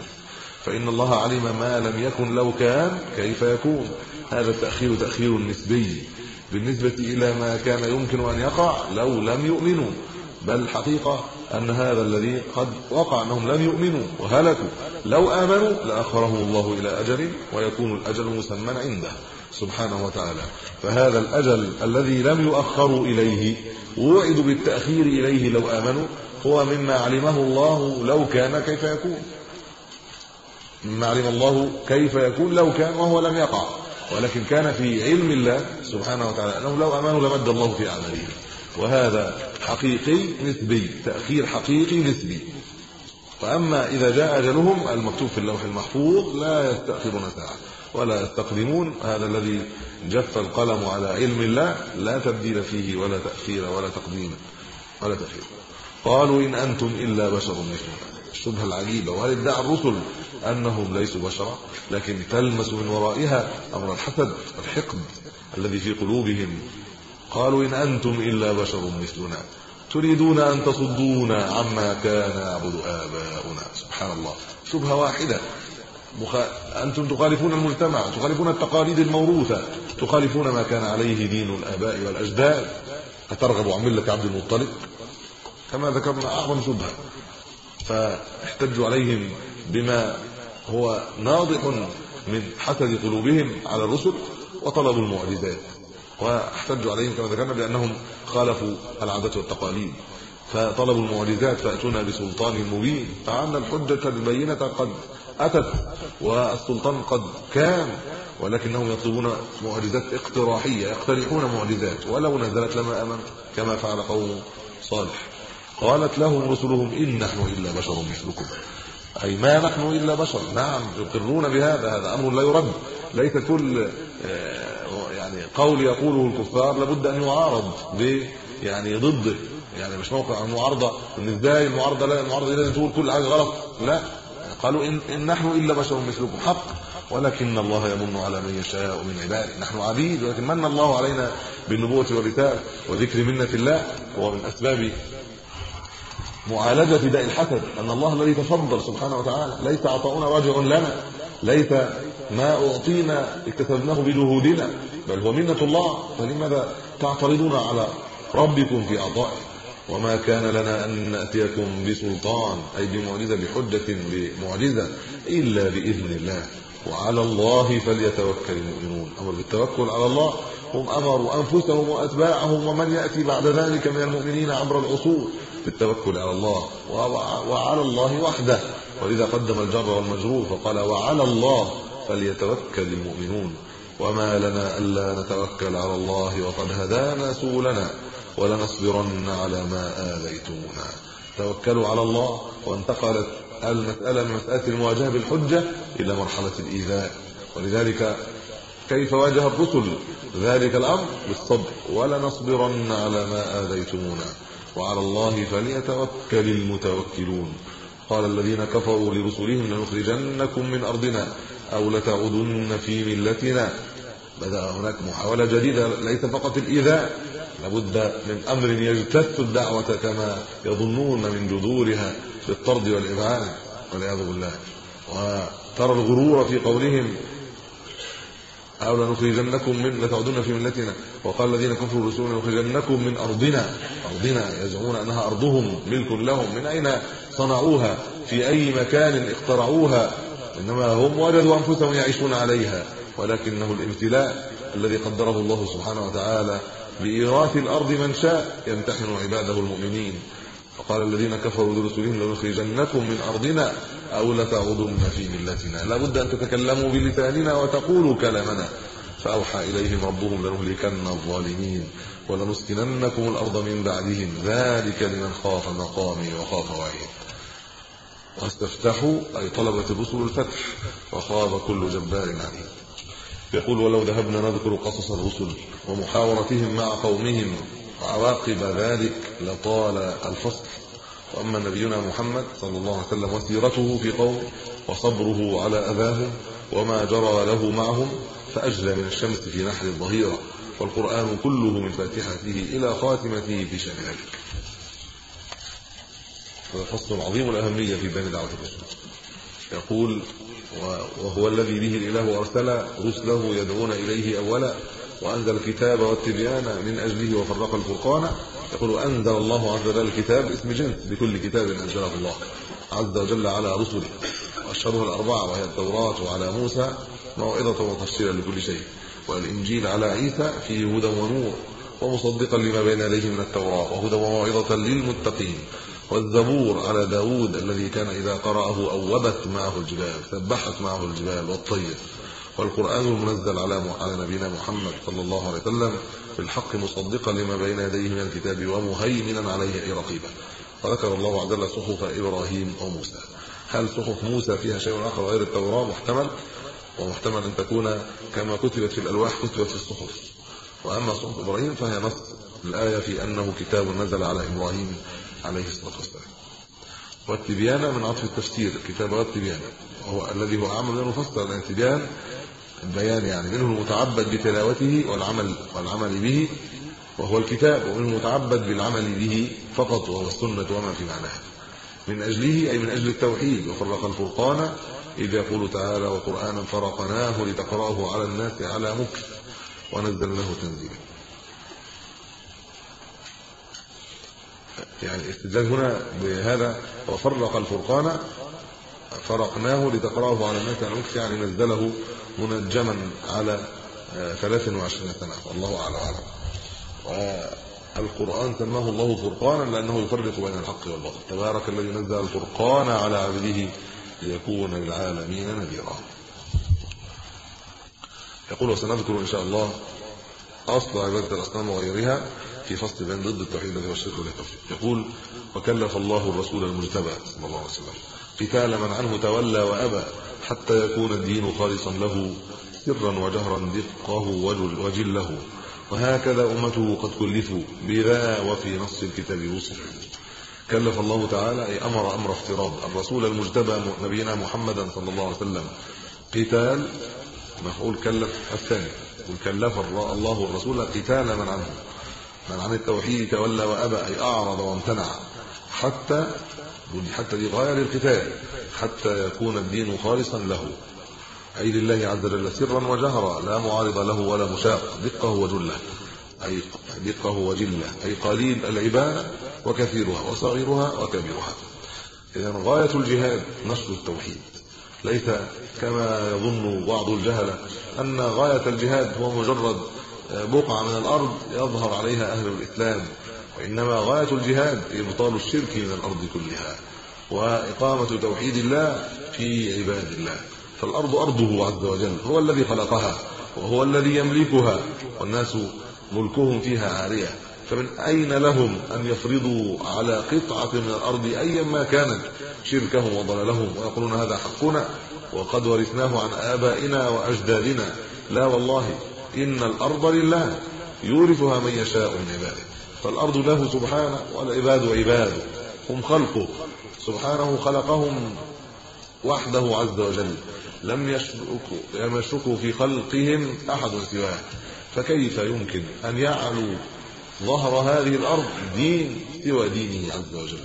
فإن الله علم ما لم يكن لو كان كيف يكون. هذا التأخير تأخير نسبي بالنسبة إلى ما كان يمكن أن يقع لو لم يؤمنوا. بل الحقيقة أن هذا الذي قد وقع أنهم لم يؤمنوا وهلكوا. لو آمنوا لأخرهم الله إلى أجل ويكون الأجل مسمى عنده. سبحانه وتعالى. فهذا الأجل الذي لم يؤخروا إليه وعدوا بالتأخير إليه لو آمنوا هو مما علمه الله لو كان كيف يكون. مما علم الله كيف يكون لو كان وهو لم يقع. ولكن كان في علم الله سبحانه وتعالى أنه لو آمنوا لمد الله في أعمالهم. وهذا حقيقي نسبي تأخير حقيقي نسبي. فأما إذا جاء أجلهم المكتوب في اللوح المحفوظ لا يستأخرون ساعة. ولا يستقدمون. هذا الذي جف القلم على علم الله لا تبديل فيه ولا تأخير ولا تقديم ولا تأخير قالوا إن أنتم إلا بشر مثلنا. الشبهة العجيبة. وهل ادعى الرسل أنهم ليسوا بشرا؟ لكن تلمس من ورائها أمر الحسد الحقد الذي في قلوبهم. قالوا إن أنتم إلا بشر مثلنا. تريدون أن تصدونا عما كان يعبد آباؤنا. سبحان الله. شبهة واحدة. مخ... أنتم تخالفون المجتمع تخالفون التقاليد الموروثة تخالفون ما كان عليه دين الآباء والأجداد. أترغب عن ملة عبد المطلب؟ كما ذكرنا أعظم شبهة. فاحتجوا عليهم بما هو ناضح من حسد قلوبهم على الرسل وطلبوا المعجزات. واحتجوا عليهم كما ذكرنا بأنهم خالفوا العادات والتقاليد. فطلبوا المعجزات فأتونا بسلطان مبين. فعندنا الحجة البينة قد أتت والسلطان قد كان ولكنهم يطلبون معجزات اقتراحية يقترحون معجزات ولو نزلت لما امن كما فعل قوم صالح. قالت لهم رسلهم إن نحن إلا بشر مثلكم. أي ما نحن إلا بشر. نعم يقرون بهذا هذا أمر لا يرد. ليس كل آه، يعني قول يقوله الكفار لابد أن يعارض يعني ضده يعني مش موقع المعارضه إن إزاي المعارضة لا المعارضة لازم تقول كل حاجة غلط. لا. قالوا ان, إن نحن إلا بشر مثلكم حق. ولكن الله يمن على من يشاء من عباده. نحن عبيد ولكن من الله علينا بالنبوة والرسالة وذكر منة الله؟ هو من أسباب معالجة داء الحسد أن الله الذي تفضل سبحانه وتعالى ليس عطاؤنا راجع لنا ليس ما أعطينا اكتسبناه بجهودنا بل هو منة الله. فلماذا تعترضون على ربكم في عطائه وما كان لنا أن نأتيكم بسلطان أي بمعجزة بحجة بمعجزة إلا بإذن الله. وعلى الله فليتوكل المؤمنون. أمر بالتوكل على الله هم أمروا أنفسهم وأتباعهم ومن يأتي بعد ذلك من المؤمنين عبر العصور بالتوكل على الله وعلى الله وحده. ولذا قدم الجر والمجرور فقال وعلى الله فليتوكل المؤمنون. وما لنا ألا نتوكل على الله وقد هدانا سبلنا. ولنصبرن على ما آذيتمونا توكلوا على الله وانتقلت المسألة من مسألة المواجهة بالحجة إلى مرحلة الإيذاء. ولذلك كيف واجه الرسل ذلك الأمر؟ بالصبر. ولنصبرن على ما آذيتمونا وعلى الله فليتوكل المتوكلون. قال الذين كفروا لرسلهم لنخرجنكم من أرضنا أو لتعودن في ملتنا. بدأ هناك محاولة جديدة ليس فقط الإيذاء لابد من أمر يجتث الدعوة كما يظنون من جذورها بالطرد والإبعاد والعياذ بالله. وترى الغرور في قولهم أو لنخرجنكم من لتعودن في ملتنا. وقال الذين كفروا رسولنا لنخرجنكم من أرضنا. أرضنا يزعمون أنها أرضهم ملك لهم. من أين صنعوها؟ في أي مكان اخترعوها؟ إنما هم وجدوا أنفسهم يعيشون عليها. ولكنه الابتلاء الذي قدره الله سبحانه وتعالى بإيراث الأرض من شاء يمتحن عباده المؤمنين. فقال الذين كفروا لرسلهم لنخرجنكم من أرضنا أو لتعودن في ملتنا. لابد أن تتكلموا بلساننا وتقولوا كلامنا. فأوحى إليهم ربهم لنهلكن الظالمين ولنسكننكم الأرض من بعدهم. ذلك لمن خاف مقامي وخاف وعيد. واستفتحوا أي طلبت الرسل الفتح. وخاب كل جبار عنيد يقول ولو ذهبنا نذكر قصص الرسل ومحاورتهم مع قومهم وعواقب ذلك لطال الفصل. وأما نبينا محمد صلى الله عليه وسلم وسيرته في قوم وصبره على اذاهم وما جرى له معهم فأجلى من الشمس في نحر الظهيرة. والقرآن كله من فاتحته إلى خاتمته في ذلك. هذا فصل عظيم الاهميه في بين دعوة الرسل. يقول وهو الذي به الإله أرسل رسله يدعون إليه أولا وأنزل الكتاب والتبيان من أجله وفرق الفرقان. يقول أنزل الله عز وجل الكتاب اسم جنس لكل كتاب أنزله الله عز وجل على رسله. واشهرها الأربعة وهي التوراة وعلى موسى موعظة وتفسيرا لكل شيء. والإنجيل على عيسى فيه هدى ونور ومصدقا لما بين يديه من التوراة وهدى وموعظة للمتقين. والزبور على داود الذي كان إذا قرأه أوبت معه الجبال سبحت معه الجبال والطير. والقرآن المنزل على على نبينا محمد صلى الله عليه وسلم بالحق مصدقا لما بين يديه من الكتاب ومهيمنا عليه أي رقيبا. وذكر الله عز وجل صحف إبراهيم وموسى هل صحف موسى فيها شيء آخر غير التوراة؟ محتمل. ومحتمل أن تكون كما كتبت في الألواح كتبت في الصحف. وأما صحف إبراهيم فهي نص. الآية في أنه كتاب نزل على إبراهيم عليه الصلاة والسلام. والتبيان من عطف التفسير كتاب التبيان. هو الذي هو عمل المفسر لأن التبيان البيان يعني. منه المتعبد بتلاوته والعمل والعمل به وهو الكتاب. ومنه المتعبد بالعمل به فقط وهو السنة وما في معناها. من أجله أي من أجل التوحيد. وفرق الفرقان إذ يقول تعالى وقرآنا فرقناه لتقرأه على الناس على مكث ونزلناه تنزيلا. يعني استدلال هنا بهذا وفرق الفرقان فرقناه لتقرأه على الناس مكس يعني نزله منجما على 23 سنة. والله أعلم. والقرآن سماه الله فرقانا لأنه يفرق بين الحق والباطل. تبارك الذي نزل الفرقان على عبده ليكون للعالمين نذيرا. يقول وسنذكر إن شاء الله أصل عبادة الأصنام وغيرها في فصل بين ضد التوحيد الذي هو الشرك والتوحيد يقول وكلف الله الرسول المجتبى صلى الله عليه وسلم. قتال من عنه تولى وأبى حتى يكون الدين خالصا له سرا وجهرا دقه وجله. وهكذا أمته قد كلفوا بذا وفي نص الكتاب وصف كلف الله تعالى أي أمر أمر افتراض. الرسول المجتبى نبينا محمدا صلى الله عليه وسلم. قتال مفعول كلف الثاني. وكلف الله الرسول قتال من عنه. من عن التوحيد تولى وأبى أي أعرض وامتنع. حتى حتى دي غاية للقتال. حتى يكون الدين خالصا له. أي لله عز وجل سرا وجهرا. لا معارض له ولا مشاق. دقة وجله أي دقة وجله أي قليل العبادة وكثيرها وصغيرها وكبيرها. اذا غاية الجهاد نشر التوحيد. ليس كما يظن بعض الجهلة أن غاية الجهاد هو مجرد بقعة من الأرض يظهر عليها أهل الإسلام وإنما غاية الجهاد ابطال الشرك من الأرض كلها وإقامة توحيد الله في عباد الله. فالأرض أرضه عز وجل هو الذي خلقها وهو الذي يملكها والناس ملكهم فيها عارية. فمن أين لهم أن يفرضوا على قطعة من الأرض ايا ما كانت شركهم وضلالهم؟ ويقولون هذا حقنا وقد ورثناه عن آبائنا وأجدادنا. لا والله إن الأرض لله. يورثها من يشاء من عباده. فالأرض له سبحانه والعباد عباده. هم خلقه. سبحانه خلقهم وحده عز وجل. لم يشركوا لم يشركوا في خلقهم أحد سواه. فكيف يمكن أن يعلو ظهر هذه الأرض دين سوى دينه عز وجل؟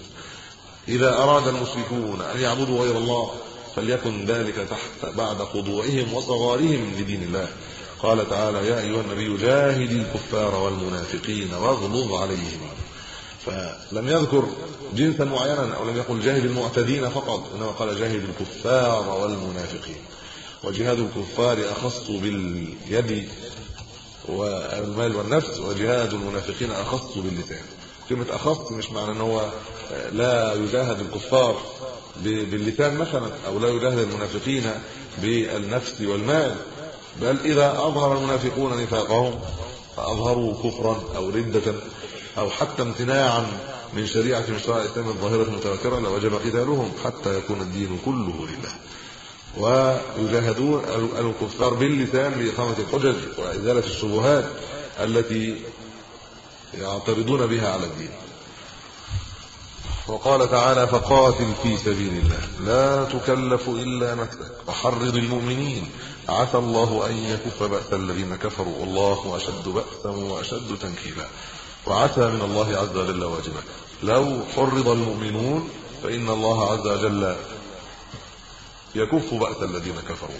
إذا أراد المشركون أن يعبدوا غير الله فليكن ذلك تحت بعد خضوعهم وصغارهم لدين الله. قال تعالى يا أيها النبي جاهد الكفار والمنافقين واغلظ عليهم. فلم يذكر جنسا معينا أو لم يقل جاهد المعتدين فقط إنما قال جاهد الكفار والمنافقين. وجهاد الكفار أخص باليد والمال والنفس وجهاد المنافقين أخص باللسان. كلمة أخص مش معنى إن هو لا يجاهد الكفار باللسان مثلا أو لا يجاهد المنافقين بالنفس والمال. بل إذا أظهر المنافقون نفاقهم فأظهروا كفرا أو رده أو حتى امتناعا من شريعة من الإسلام الظاهرة المتواترة لوجب قتالهم حتى يكون الدين كله لله. ويجاهدون الكفار باللسان لاقامه الحجج وإزالة الشبهات التي يعترضون بها على الدين. وقال تعالى فقاتل في سبيل الله لا تكلف إلا نفسك وحرض المؤمنين عسى الله أن يكف بأس الذين كفروا والله أشد بأسا وأشد تنكيلا. وعسى من الله عز وجل واجبا. لو حرض المؤمنون فإن الله عز وجل يكف بأس الذين كفروا.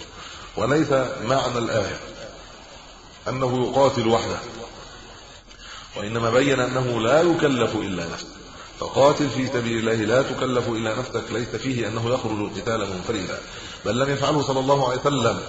وليس معنى الآية أنه يقاتل وحده. وإنما بين أنه لا يكلف إلا نفسه. فقاتل في سبيل الله لا تكلف إلا نفسك. ليس فيه أنه يخرج القتال منفردا. بل لم يفعله صلى الله عليه وسلم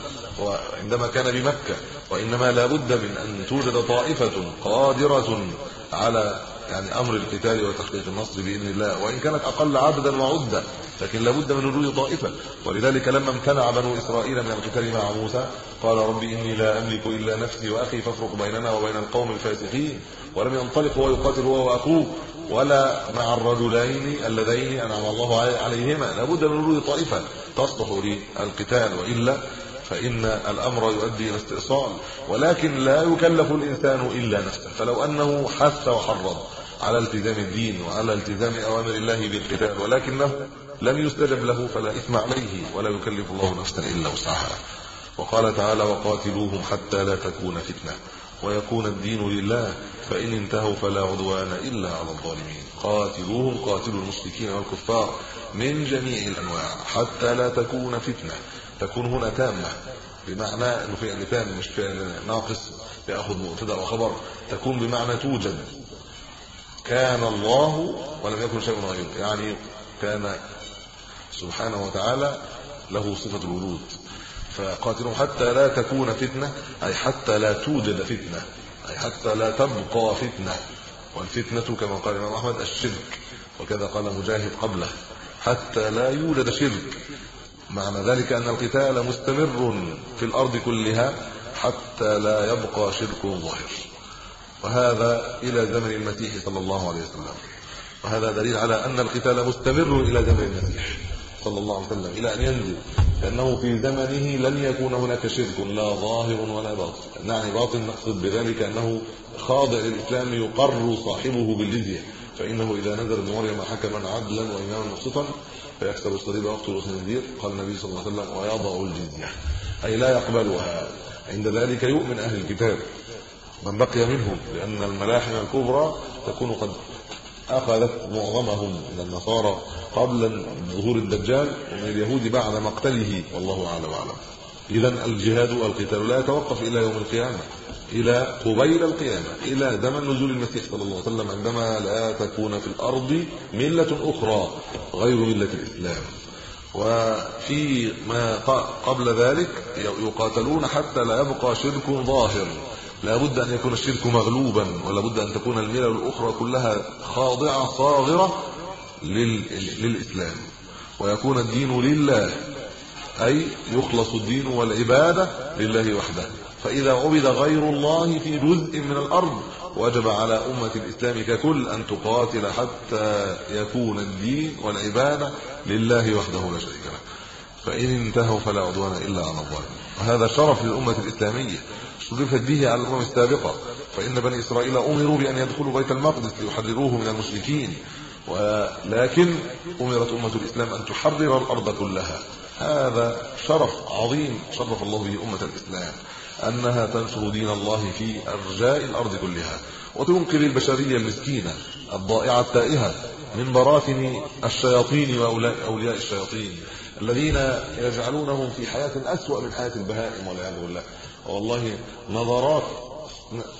وعندما كان بمكة وإنما لا بد من أن توجد طائفة قادرة على يعني أمر القتال وتحقيق النصر بإذن الله. وإن كانت أقل عددا وعدة لكن لابد من وجود طائفة. ولذلك لما امتنع بنو إسرائيل من القتال مع موسى. قال ربي إني لا أملك إلا نفسي وأخي فافرق بيننا وبين القوم الفاسقين. ولم ينطلق هو يقاتل هو وأخوه ولا مع الرجلين اللذين أنعم الله عليهما. لابد من وجود طائفة تصلح للقتال وإلا فإن الأمر يؤدي إلى استئصال ولكن لا يكلف الإنسان إلا نفسه. فلو أنه حث وحرض على التزام الدين وعلى التزام أوامر الله بالقتال ولكنه لم يستجب له فلا إثم عليه ولا يكلف الله نفسا إلا وسعها. وقال تعالى وقاتلوهم حتى لا تكون فتنة ويكون الدين لله فإن انتهوا فلا عدوان إلا على الظالمين. قاتلوهم قاتلوا المشركين والكفار من جميع الأنواع حتى لا تكون فتنة. تكون هنا تامة بمعنى إنه في تام مش في ناقص يأخذ مبتدا وخبر تكون بمعنى توجد. كان الله ولم يكن شيء غيره يعني كان سبحانه وتعالى له صفة الوجود. فقاتلهم حتى لا تكون فتنة أي حتى لا توجد فتنة أي حتى لا تبقى فتنة. والفتنة كما قال الإمام أحمد الشرك وكذا قال مجاهد قبله حتى لا يوجد شرك. معنى ذلك أن القتال مستمر في الأرض كلها حتى لا يبقى شرك ظاهر. وهذا إلى زمن المسيح صلى الله عليه وسلم. وهذا دليل على أن القتال مستمر إلى زمن المسيح صلى الله عليه وسلم. إلى أن ينزل لأنه في زمنه لن يكون هناك شرك لا ظاهر ولا باطن. نعني باطن نقصد بذلك أنه خاضع للإسلام يقر صاحبه بالجزية. فإنه إذا نزل مريم حكما عدلا وإماما مقسطا فيكسر الصليب ويقتل الخنزير قال النبي صلى الله عليه وسلم ويضع الجزية. أي لا يقبلها. عند ذلك يؤمن أهل الكتاب. من بقي منهم لأن الملاحم الكبرى تكون قد أخذت معظمهم من النصارى قبل ظهور الدجال ومن اليهود بعد مقتله. والله أعلم وأعلم. اذا الجهاد والقتال لا يتوقف إلى يوم القيامة. إلى قبيل القيامة إلى زمن نزول المسيح صلى الله عليه وسلم عندما لا تكون في الأرض ملة أخرى غير ملة الإسلام. وفي ما قبل ذلك يقاتلون حتى لا يبقى شرك ظاهر. لا بد أن يكون الشرك مغلوبا ولا بد أن تكون الملل الأخرى كلها خاضعة صاغرة للإسلام. ويكون الدين لله أي يخلص الدين والعبادة لله وحده. فإذا عبد غير الله في جزء من الأرض وجب على أمة الإسلام ككل أن تقاتل حتى يكون الدين والعبادة لله وحده لا شريك له. فإن انتهوا فلا عدوان إلا على الظالمين. وهذا شرف للأمة الإسلامية. شرفت به على الأمم السابقة. فإن بني إسرائيل أمروا بأن يدخلوا بيت المقدس ليحرروه من المشركين. ولكن أمرت أمة الإسلام أن تحرر الأرض كلها. هذا شرف عظيم شرف الله به أمة الإسلام. أنها تنشر دين الله في أرجاء الأرض كلها وتنقذ البشرية المسكينة الضائعة التائهة من براثن الشياطين وأولياء الشياطين الذين يجعلونهم في حياة أسوأ من حياة البهائم والعياذ بالله. والله نظرات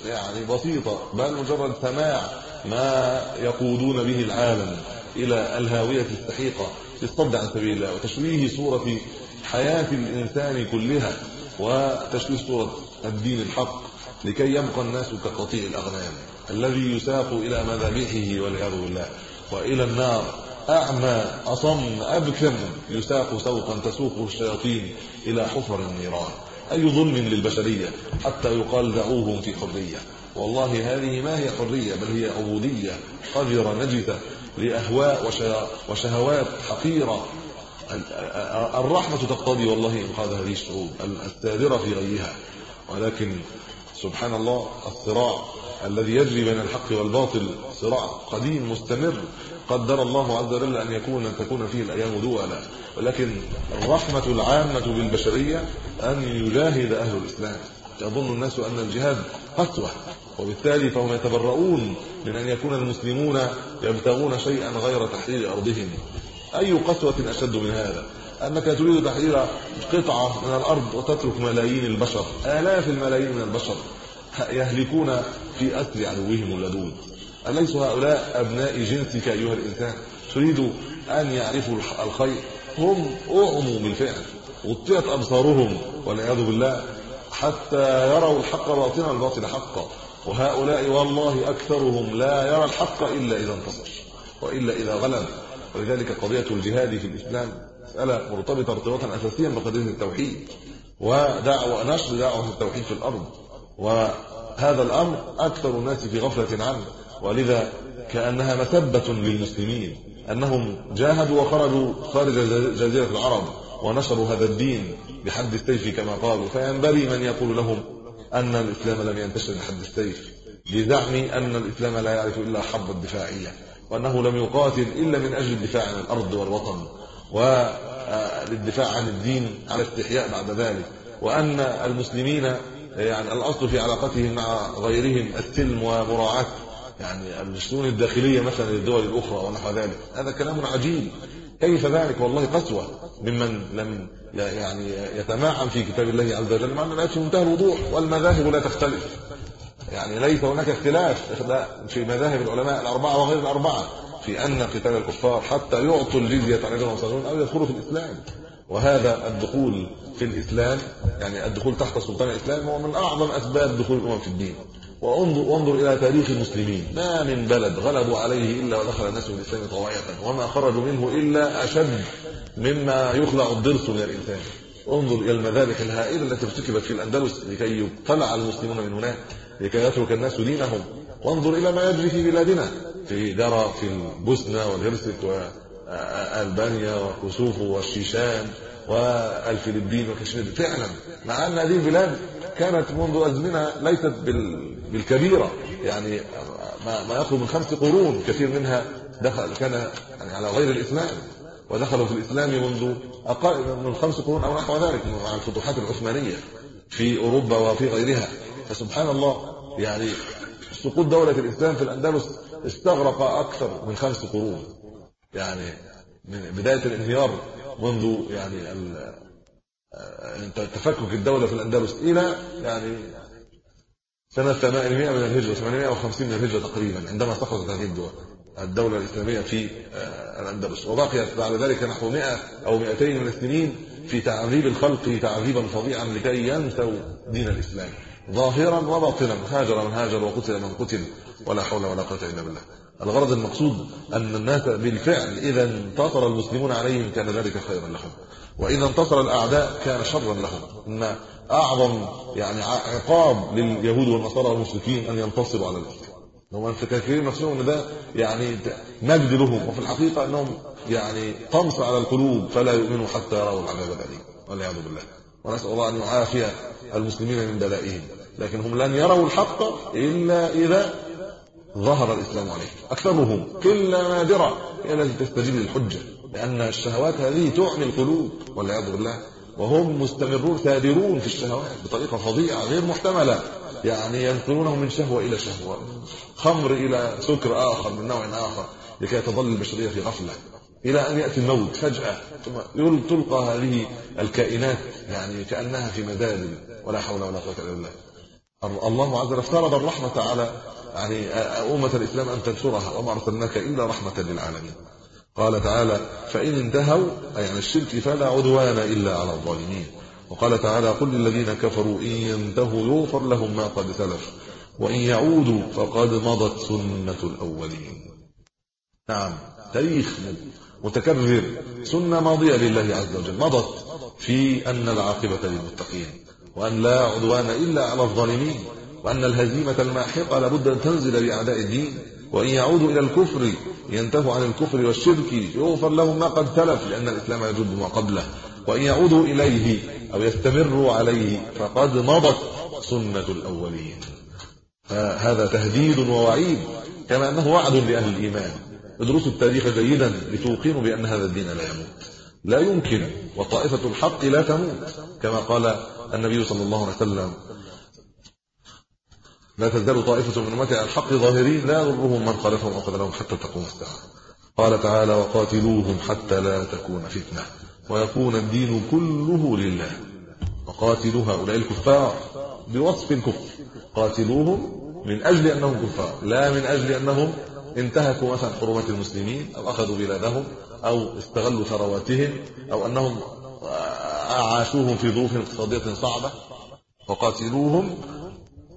يعني بسيطة بل مجرد سماع ما يقودون به العالم إلى الهاوية السحيقة في الصد عن سبيل الله وتشويه صورة حياة الإنسان كلها. وتشويه صورة الدين الحق لكي يبقى الناس كقطيع الأغنام الذي يساق إلى مذابحه والعياذ بالله. وإلى النار أعمى أصم أبكم يساق سوقا تسوقه الشياطين إلى حفر النيران. أي ظلم للبشرية حتى يقال دعوهم في حرية. والله هذه ما هي حرية بل هي عبودية قذرة نجدة لأهواء وشهوات حقيرة الرحمة تقتضي والله إنقاذ هذه الشعوب السادرة في غيها. ولكن سبحان الله الصراع الذي يجري بين الحق والباطل صراع قديم مستمر. قدر الله عز وجل أن يكون أن تكون فيه الأيام دولا ولكن الرحمة العامة بالبشرية أن يجاهد أهل الإسلام. يظن الناس أن الجهاد قسوة وبالتالي فهم يتبرؤون من أن يكون المسلمون يبتغون شيئا غير تحرير أرضهم. أي قسوة أشد من هذا؟ أنك تريد تحرير قطعة من الأرض وتترك ملايين البشر آلاف الملايين من البشر يهلكون في اسر عدوهم اللدود. أليس هؤلاء أبناء جنسك أيها الإنسان؟ تريد أن يعرفوا الخير. هم أعموا بالفعل. غطيت أبصارهم والعياذ بالله حتى يروا الحق باطنا والباطل حقا. وهؤلاء والله أكثرهم لا يرى الحق إلا إذا انتصر وإلا إذا غلب. ولذلك قضية الجهاد في الإسلام مسألة مرتبطة ارتباطا اساسيا بقضية التوحيد ودعوة نشر دعوة التوحيد في الأرض. وهذا الأمر أكثر الناس في غفلة عنه. ولذا كأنها مسبه للمسلمين أنهم جاهدوا وخرجوا خارج جزيرة العرب ونشروا هذا الدين بحد السيف كما قالوا. فينبغي من يقول لهم أن الإسلام لم ينتشر بحد السيف بزعم أن الإسلام لا يعرف إلا حرب الدفاعية. وأنه لم يقاتل إلا من أجل الدفاع عن الأرض والوطن وللدفاع عن الدين على استحياء بعد ذلك. وأن المسلمين يعني الأصل في علاقتهم مع غيرهم السلم ومراعاة يعني الشؤون الداخلية مثلا للدول الأخرى ونحو ذلك. هذا كلام عجيب. كيف ذلك؟ والله قسوة ممن لم يعني يتمعن في كتاب الله عز وجل. مع أن الايات في منتهى الوضوح والمذاهب لا تختلف. يعني ليس هناك اختلاف في مذاهب العلماء الأربعة وغير الأربعة في أن قتال الكفار حتى يعطوا الجزية عن يدهم أو يدخلوا في الإسلام. وهذا الدخول في الإسلام يعني الدخول تحت سلطان الإسلام هو من أعظم أسباب دخول الأمم في الدين. وانظر وانظر إلى تاريخ المسلمين. ما من بلد غلبوا عليه إلا ودخل الناس في الإسلام طواعيه وما خرجوا منه إلا أشد مما يخلع الضرس من الإنسان. انظر إلى المذابح الهائلة التي ارتكبت في الأندلس لكي يقتلع المسلمون من هناك. لكي يترك الناس دينهم. وانظر إلى ما يجري في بلادنا. في درى في البوسنه والهرسك وألبانيا وكسوفو والشيشان والفلبين وكشمير فعلا مع أن هذه البلاد كانت منذ أزمنة ليست بالكبيرة. يعني ما يقرب من خمس قرون كثير منها دخل كان يعني على غير الاسلام ودخلوا في الإسلام منذ أقل من خمس قرون أو نحو ذلك مع الفتوحات العثمانية في أوروبا وفي غيرها. فسبحان الله يعني سقوط دولة الإسلام في الأندلس استغرق أكثر من خمس قرون يعني من بداية الانهيار منذ يعني تفكك الدولة في الأندلس إلى يعني سنة 800 من الهجرة 850 من الهجرة تقريبا عندما سقطت هذه الدول الدولة الإسلامية في آه، الأندلس. وبقيت بعد ذلك نحو 100 أو 200 من السنين في تعذيب الخلق تعذيبا فظيعا لكي ينسوا دين الإسلام. ظاهرا وباطنا هاجر من هاجر وقتل من قتل ولا حول ولا قوة إلا بالله. الغرض المقصود أن الناس بالفعل إذا انتصر المسلمون عليهم كان ذلك خيرا لهم. وإذا انتصر الأعداء كان شرا لهم. إن أعظم يعني عقاب لليهود والنصارى والمشركين أن ينتصروا على الاسلام هم فاكرين نفسهم إن ده يعني مجد لهم وفي الحقيقة إنهم يعني طمس على القلوب فلا يؤمنوا حتى يروا العذاب الأليم. والعياذ بالله. ونسأل الله أن يعافي المسلمين من بلائهم. لكن هم لن يروا الحق إلا إذا ظهر الإسلام عليه أكثرهم قله نادرة هي التي تستجيب للحجة لأن الشهوات هذه تعمي القلوب والعياذ بالله. وهم مستمرون سادرون في الشهوات بطريقة فظيعة غير محتملة. يعني ينقلونه من شهوة إلى شهوة خمر إلى سكر آخر من نوع آخر لكي تظل البشرية في غفلة. إلى أن يأتي الموت فجأة ثم تلقى هذه الكائنات يعني كأنها في مداد ولا حول ولا قوة إلا بالله. الله عز وجل افترض الرحمة على يعني أمة الإسلام أن تنشرها. وما أرسلناك إلا رحمة للعالمين. قال تعالى فإن انتهوا أي عن الشرك فلا عدوان إلا على الظالمين. وقال تعالى قل للذين كفروا إن ينتهوا يغفر لهم ما قد سلف وإن يعودوا فقد مضت سنة الأولين. نعم تاريخ متكرر سنة ماضية لله عز وجل. مضت في أن العاقبة للمتقين. وأن لا عدوان إلا على الظالمين وأن الهزيمة الماحقة لابد أن تنزل بأعداء الدين وإن يعودوا إلى الكفر ينتهوا عن الكفر والشرك يغفر لهم ما قد تلف لأن الإسلام يجد ما قبله. وإن يعودوا إليه أو يستمروا عليه فقد مضت سنة الأولين. فهذا تهديد ووعيد كما أنه وعد لأهل الإيمان. ادرسوا التاريخ جيدا لتوقنوا بأن هذا الدين لا يموت. لا يمكن وطائفة الحق لا تموت كما قال النبي صلى الله عليه وسلم. لا تزداد طائفة من أمتي على الحق ظاهرين لا يضرهم من خالفهم أو خذلهم حتى تقوم الساعة. قال تعالى وقاتلوهم حتى لا تكون فتنة ويكون الدين كله لله. وقاتلوا هؤلاء الكفار بوصف الكفر. قاتلوهم من أجل أنهم كفار لا من أجل أنهم انتهكوا مثلا حرمات المسلمين أو أخذوا بلادهم أو استغلوا ثرواتهم أو أنهم عاشوهم في ظروف اقتصاديه صعبة فقاتلوهم.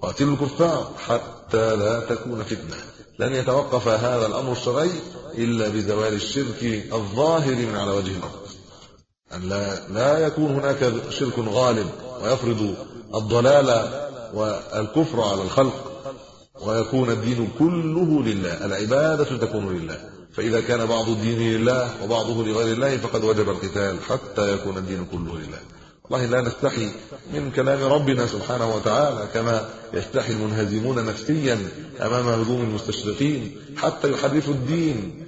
قاتلوا الكفار حتى لا تكون فتنة. لن يتوقف هذا الأمر الشرعي إلا بزوال الشرك الظاهر من على وجه الأرض. أن لا لا يكون هناك شرك غالب ويفرض الضلال والكفر على الخلق. ويكون الدين كله لله العبادة تكون لله. فإذا كان بعض الدين لله وبعضه لغير الله فقد وجب القتال حتى يكون الدين كله لله. والله لا نستحي من كلام ربنا سبحانه وتعالى كما يستحي المنهزمون نفسيا أمام هجوم المستشرقين حتى يحرفوا الدين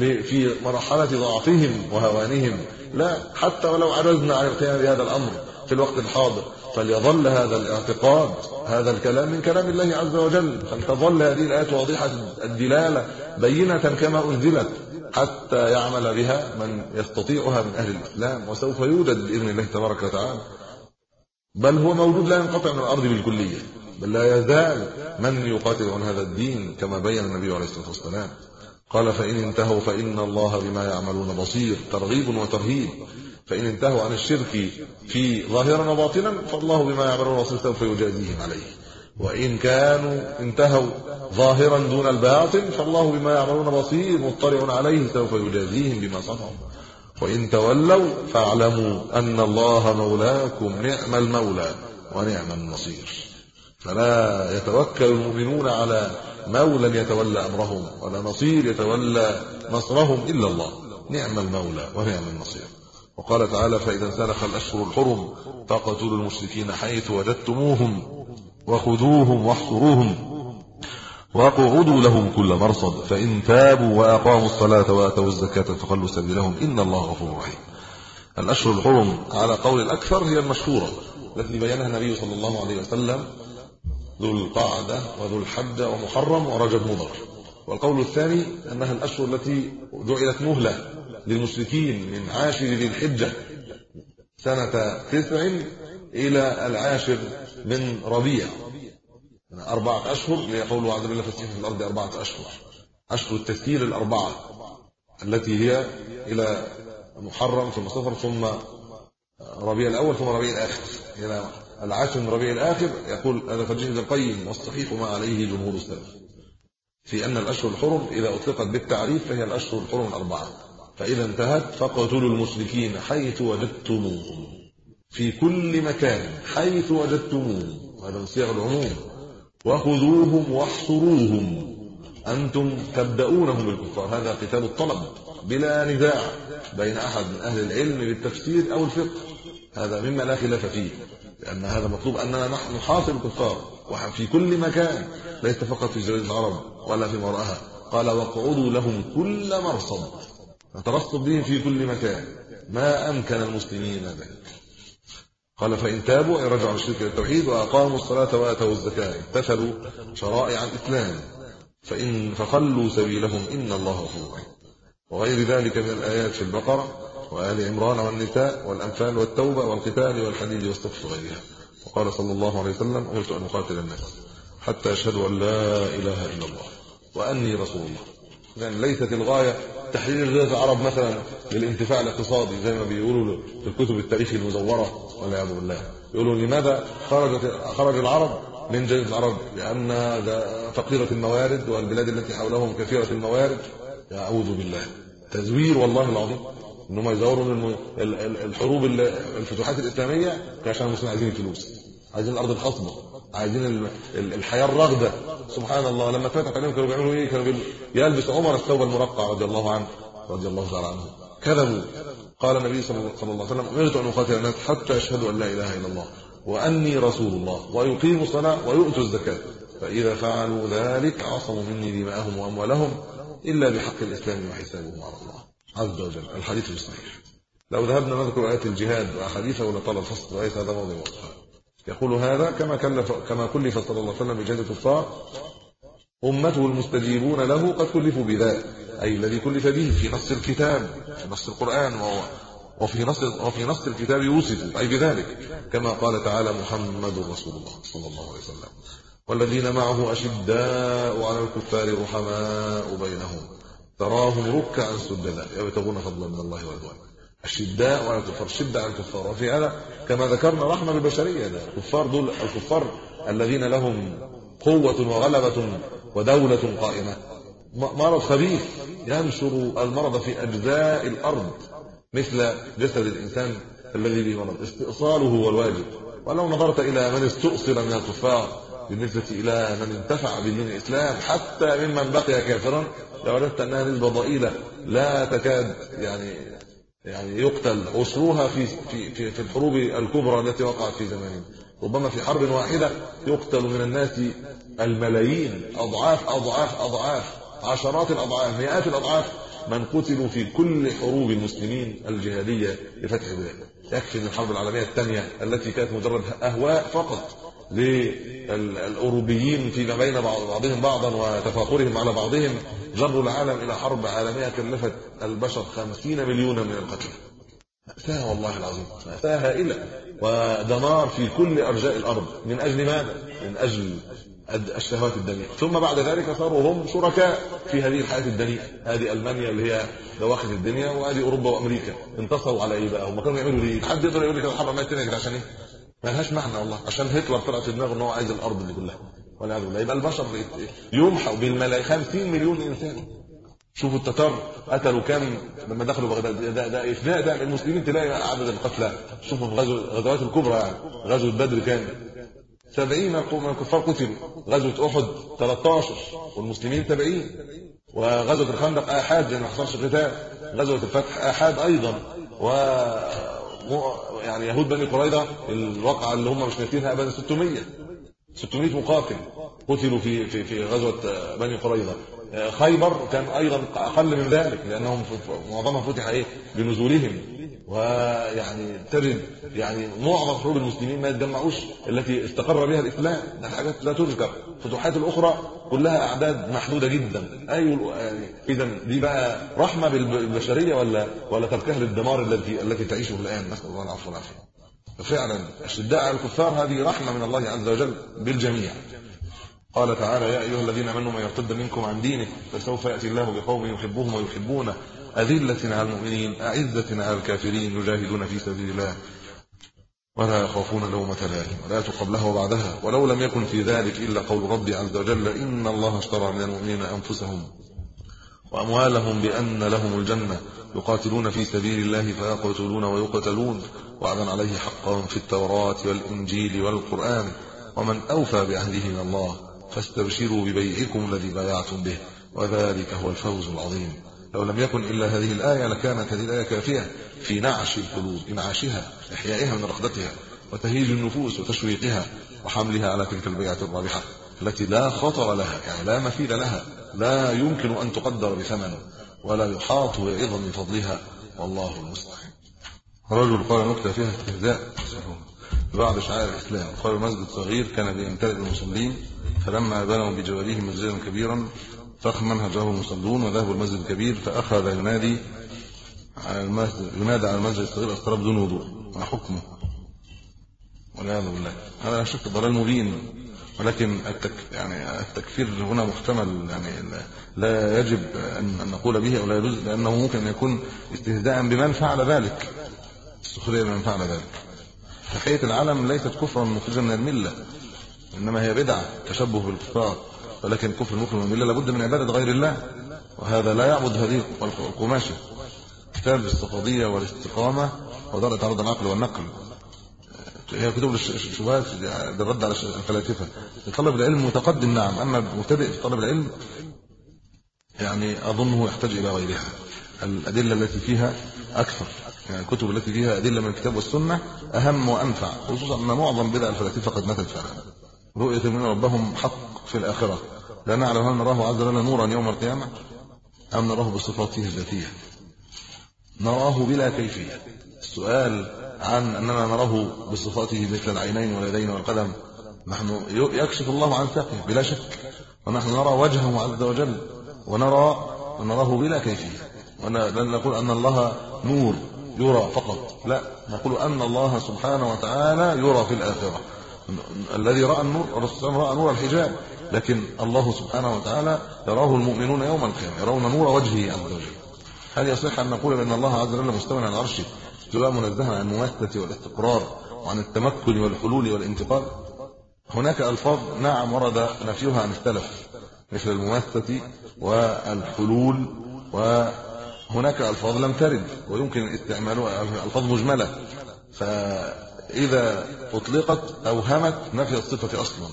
في مرحلة ضعفهم وهوانهم. لا حتى ولو عجزنا عن القيام بهذا الأمر في الوقت الحاضر فليظل هذا الاعتقاد هذا الكلام من كلام الله عز وجل. فلتظل هذه الآيات واضحة الدلالة بينة كما أنزلت حتى يعمل بها من يستطيعها من أهل الإسلام وسوف يوجد بإذن الله تبارك وتعالى. بل هو موجود لا ينقطع من الأرض بالكلية بل لا يزال من يقاتل عن هذا الدين كما بين النبي عليه الصلاة والسلام. قال فإن انتهوا فإن الله بما يعملون بصير. ترغيب وترهيب. فإن انتهوا عن الشرك في ظاهرا وباطنا فالله بما يعملون بصير سوف يجازيهم عليه. وإن كانوا انتهوا ظاهرا دون الباطن فالله بما يعملون بصير مطلع عليه سوف يجازيهم بما صنعوا. وإن تولوا فاعلموا أن الله مولاكم نعم المولى ونعم النصير. فلا يتوكل المؤمنون على مولى يتولى أمرهم ولا نصير يتولى نصرهم إلا الله. نعم المولى ونعم النصير. وقال تعالى فإذا انسلخ الأشهر الحرم فاقتلوا المشركين حيث وجدتموهم وخذوهم واحصروهم واقعدوا لهم كل مرصد فإن تابوا وأقاموا الصلاة وآتوا الزكاة فخلوا سبيلهم إن الله غفور رحيم. الأشهر الحرم على قول الأكثر هي المشهورة التي بينها النبي صلى الله عليه وسلم ذو القعدة وذو الحجه ومحرم ورجب مضر. والقول الثاني أنها الأشهر التي جعلت مهلة للمشركين من عاشر ذي الحجة سنة تسع إلى العاشر من ربيع. أربعة أشهر ليقول عز وجل فسيح في الأرض أربعة أشهر. أشهر التسيير الأربعة التي هي إلى محرم ثم صفر ثم ربيع الأول ثم ربيع الآخر. إلى العاشر من ربيع الآخر يقول هذا ترجيح ابن القيم والصحيح ما عليه جمهور السلف. في أن الأشهر الحرم إذا أطلقت بالتعريف فهي الأشهر الحرم الأربعة. فإذا انتهت فاقتلوا المشركين حيث وجدتموهم. في كل مكان حيث وجدتموهم. هذا من صيغ العموم. وخذوهم واحصروهم. أنتم تبدؤونهم بالكفار. هذا قتال الطلب. بلا نزاع بين أحد من أهل العلم بالتفسير أو الفقه. هذا مما لا خلاف فيه. لأن هذا مطلوب أننا نحن نحاصر الكفار. وفي كل مكان. ليس فقط في جزيرة العرب ولا في وراءها. قال واقعدوا لهم كل مرصد. نترصد بهم في كل مكان. ما أمكن المسلمين ذلك. قال فإن تابوا اي رجعوا الشرك إلى التوحيد وأقاموا الصلاة وآتوا الزكاة. امتثلوا شرائع الإسلام. فإن فخلوا سبيلهم إن الله غفور وغير ذلك من الآيات في البقرة وآل عمران والنساء والأنفال والتوبة والقتال والحديد والصف وغيرها. وقال صلى الله عليه وسلم أمرت أن أقاتل الناس حتى أشهدوا أن لا إله إلا الله وأني رسول الله. لأن ليست الغاية تحرير جزيرة العرب مثلا للانتفاع الاقتصادي زي ما بيقولوا في الكتب التاريخ المزورة والعياذ بالله. يقولوا لماذا خرجت خرج العرب من جزيرة العرب لأن فقيرة الموارد والبلاد التي حولهم كثيرة الموارد. أعوذ بالله. تزوير والله العظيم. إن هم يزوروا الحروب الفتوحات الإسلامية عشان المسلمين عايزين الفلوس عايزين الأرض الخصبه عايزين الحياة الرغده سبحان الله لما فتحت عليهم كانوا بيعملوا إيه؟ كانوا يلبس عمر الثوب المرقع رضي الله عنه رضي الله تعالى عنه. كذبوا. قال النبي صلى الله عليه وسلم أمرت أن أقاتل الناس حتى يشهدوا أن لا إله إلا الله وأني رسول الله ويقيموا الصلاة ويؤتوا الزكاة. فإذا فعلوا ذلك عصموا مني دماءهم وأموالهم إلا بحق الإسلام وحسابهم على الله. عز وجل. الحديث الصحيح. لو ذهبنا نذكر آيات الجهاد وأحاديثه لطال الفصل وليس هذا موضوع يقول هذا كما كلف كما كلف صلى الله عليه وسلم بجهاد الكفار أمته المستجيبون له قد كلفوا بذلك أي الذي كلف به في نص الكتاب في نص القرآن وهو وفي نص وفي نص الكتاب يوصف أي بذلك كما قال تعالى محمد رسول الله صلى الله عليه وسلم والذين معه أشداء على الكفار رحماء بينهم تراهم ركعا سجدا يبتغون فضلا من الله ورضوانه الشداء وعلى الكفار الشده على الكفار وفي هذا كما ذكرنا رحمة بالبشريه ده الكفار دول الكفار الذين لهم قوة وغلبة ودولة قائمة. مرض خبيث ينشر المرض في أجزاء الأرض مثل جسد الإنسان الذي به مرض. استئصاله هو الواجب. ولو نظرت إلى من استؤصل من الكفار بالنسبة إلى من انتفع بدين الإسلام حتى ممن بقي كافرا لوجدت أنها نسبة ضئيلة لا تكاد يعني يعني يقتل عشرها في في في, الحروب الكبرى التي وقعت في زمانهم. ربما في حرب واحدة يقتل من الناس الملايين أضعاف أضعاف أضعاف عشرات الأضعاف مئات الأضعاف من قتلوا في كل حروب المسلمين الجهادية لفتح بلاد يكفي ان الحرب العالمية الثانية التي كانت مجرد أهواء فقط. للأوروبيين فيما بين بعضهم بعضا وتفاخرهم على بعضهم جروا العالم إلى حرب عالمية كلفت البشر خمسين مليونا من القتلى مأساة والله العظيم. مأساة هائلة ودمار في كل أرجاء الأرض. من أجل ماذا؟ من أجل الشهوات الدنيئة ثم بعد ذلك صاروا هم شركاء في هذه الحياة الدنيئة هذه ألمانيا اللي هي دواخل الدنيا وهذه أوروبا وأمريكا. انتصروا على إيه بقى هم كانوا يعملوا ليه حد يقدر يقول لك الحرب ما الثانية عشان إيه؟ ما لهاش معنى والله. عشان هتلر طلع في دماغه إن هو عايز الأرض دي كلها. والعياذ بالله. يبقى البشر يمحوا بالملايين 50 مليون إنسان. شوفوا التتار قتلوا كام لما دخلوا بغداد. ده ده افناء ده المسلمين تلاقي عدد القتلى. شوفوا في غزو الغزوات الكبرى. يعني غزوة بدر كان. 70 من الكفار قتلوا. غزوة أحد 13 والمسلمين 70 وغزوة الخندق آحاد لأن ما حصلش قتال غزوة الفتح آحاد أيضا. و يعني يهود بني قريظة الواقعه اللي هم مش ناسينها ابدا. 600 600 مقاتل قتلوا في في في غزوة بني قريظة. خيبر كان أيضا أقل من ذلك لأنهم معظمها فتح إيه؟ بنزولهم. ويعني تجد يعني معظم حروب المسلمين ما يتجمعوش التي استقر بها الإسلام. ده حاجات لا تذكر. الفتوحات الأخرى كلها أعداد محدودة جدا. أي يعني اذا دي بقى رحمة بالبشرية ولا ولا تركها للدمار التي التي تعيشه الآن؟ نسأل الله العفو والعافية. ففعلا الشداء على الكفار هذه رحمة من الله عز وجل بالجميع. قال تعالى يا أيها الذين آمنوا من يرتد منكم عن دينه فسوف يأتي الله بقوم يحبهم ويحبونه أذلة على المؤمنين أعزة على الكافرين يجاهدون في سبيل الله. ولا يخافون لومة لائم ولا قبلها وبعدها ولو لم يكن في ذلك إلا قول ربي عز وجل إن الله اشترى من المؤمنين أنفسهم وأموالهم بأن لهم الجنة يقاتلون في سبيل الله فيقتلون ويقتلون وعدا عليه حقا في التوراة والإنجيل والقرآن ومن أوفى بعهده من الله فاستبشروا ببيعكم الذي بايعتم به وذلك هو الفوز العظيم. لو لم يكن إلا هذه الآية لكانت هذه الآية كافية في نعش القلوب إنعاشها إحيائها من رقدتها وتهيج النفوس وتشويقها وحملها على تلك البيعة الرابحة التي لا خطر لها يعني لا مثيل لها لا يمكن أن تقدر بثمن ولا يحاط بعظم فضلها والله المستعان. رجل قال نكتة فيها استهزاء بعض شعائر الإسلام قال مسجد صغير كان بيمتلئ بالمصلين فلما بنوا بجواره مسجدا كبيرا فخم منهجه المصلون وذهبوا المسجد الكبير فأخذ ينادي على المسجد ينادى على المسجد الصغير الصلاة بدون وضوء. ما حكمه؟ والعياذ بالله. هذا شك ضلال مبين. ولكن التك يعني التكفير هنا محتمل. يعني لا يجب ان نقول به أو لا يجوز لأنه ممكن أن يكون استهزاء بمن فعل ذلك. السخرية بمن فعل ذلك. تحيه العلم ليست كفرا مخرجا من الملة إنما هي بدعة تشبه بالكفار. ولكن كفر المخرج من المله لابد من عبادة غير الله وهذا لا يعبد هذه القماشة. كتاب الاستفاضية والاستقامة ودرء تعرض العقل والنقل. هي كتب الشبهات بالرد على الفلاسفة. طالب العلم متقدم نعم. أما مبتدئ في طلب العلم يعني أظنه يحتاج إلى غيرها. الأدلة التي فيها أكثر. يعني الكتب التي فيها أدلة من الكتاب والسنة أهم وأنفع خصوصا أن معظم بدع الفلاسفة قد ماتت فعلا. رؤية من ربهم حق في الآخرة. لا نعلم هل نراه عز وجل نورا يوم القيامة أم نراه بصفاته الذاتية. نراه بلا كيفيه السؤال عن أننا نراه بصفاته مثل العينين واليدين والقدم نحن يكشف الله عن ساقه بلا شك. ونحن نرى وجهه عز وجل. ونرى نراه بلا كيفيه ولن نقول أن الله نور يرى فقط. لا. نقول أن الله سبحانه وتعالى يرى في الآخرة. الذي رأى النور الرسول رأى نور الحجاب. لكن الله سبحانه وتعالى يراه المؤمنون يوم القيامة يرون نور وجهه عز وجل هل يصح أن نقول بأن الله عز وجل مستوى على عرشه استواء منزها عن المماثله والاستقرار وعن التمكن والحلول والانتقال؟ هناك ألفاظ نعم ورد نفيها عن السلف مثل المماثله والحلول وهناك ألفاظ لم ترد ويمكن استعمالها ألفاظ مجملة. فإذا أطلقت اوهمت نفي الصفه أصلا.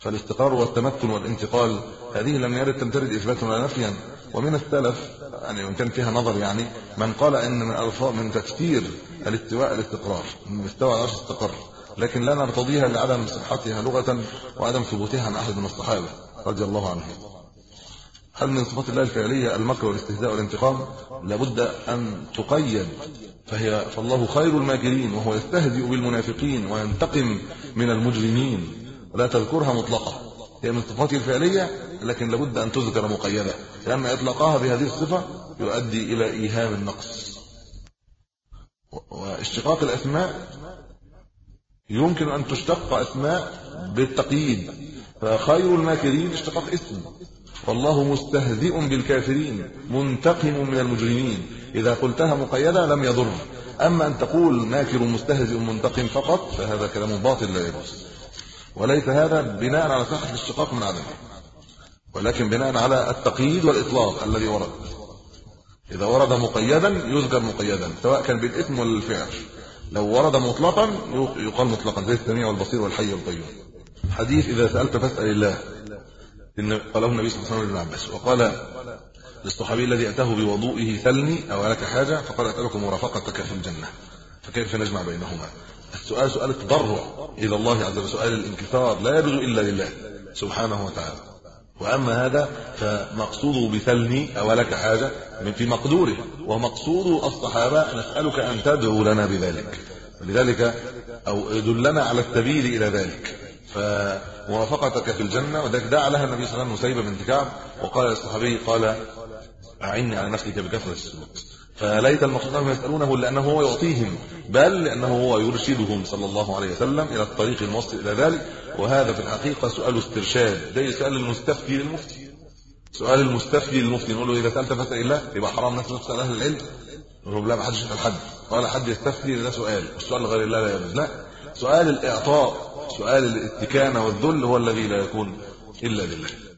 فالاستقرار والتمكن والانتقال هذه لم يرد تنترد اثباتا ولا نفيا. ومن السلف يعني وان كان فيها نظر يعني من قال إن من ألفاظ من تفسير الاستواء الاستقرار من استوى العرش استقر. لكن لا نرتضيها لعدم صحتها لغة وعدم ثبوتها عن أحد من الصحابة رضي الله عنهم. هل من صفات الله الفعلية المكر والاستهزاء والانتقام؟ لابد أن تقيد فهي فالله خير الماكرين وهو يستهزئ بالمنافقين وينتقم من المجرمين. لا تذكرها مطلقة. هي من صفاته الفعلية لكن لابد أن تذكر مقيدة. لأن إطلاقها بهذه الصفة يؤدي إلى إيهام النقص. واشتقاق الأسماء يمكن أن تشتق أسماء بالتقييد. فخير الماكرين اشتقاق اسم. والله مستهزئ بالكافرين منتقم من المجرمين. إذا قلتها مقيدة لم يضر. أما أن تقول ماكر مستهزئ منتقم فقط فهذا كلام باطل لا يجوز. وليس هذا بناء على صحه الاشتقاق من عدمه ولكن بناء على التقييد والإطلاق الذي ورد. إذا ورد مقيدا يذكر مقيدا سواء كان بالاسم ولا الفعل لو ورد مطلقا يقال مطلقا زي السميع والبصير والحي والقيوم حديث إذا سألت فاسأل الله. إن قاله النبي صلى الله عليه وسلم وقال للصحابي الذي أتاه بوضوئه سلني أو لك حاجة فقال اسالك مرافقتك في الجنة. فكيف نجمع بينهما؟ السؤال سؤال التضرع إلى الله عز وجل سؤال الانكسار لا يبدو إلا لله سبحانه وتعالى. وأما هذا فمقصوده بثلني أو لك حاجة؟ من في مقدوره. ومقصود الصحابة نسألك أن تدعو لنا بذلك. لذلك أو يدلنا على السبيل إلى ذلك. فموافقتك في الجنة وذلك دعا لها النبي صلى الله عليه وسلم نسيبة بنت كعب وقال للصحابي قال أعني على نفسك بكثرة السجود فليس المقصود يسألونه لأنه هو يعطيهم بل لأنه هو يرشدهم صلى الله عليه وسلم إلى الطريق الموصل إلى ذلك. وهذا في الحقيقة سؤال استرشاد زي سؤال المستفتي للمفتي. سؤال المستفتي للمفتي نقول له إذا سألت فاسال الله يبقى حرام الناس تسأل أهل العلم. نقول لا ما حدش يسأل حد. ولا حد يستفتي ده سؤال. السؤال غير الله لا يجوز. لا. سؤال الإعطاء سؤال الاستكانه والذل هو الذي لا يكون إلا لله.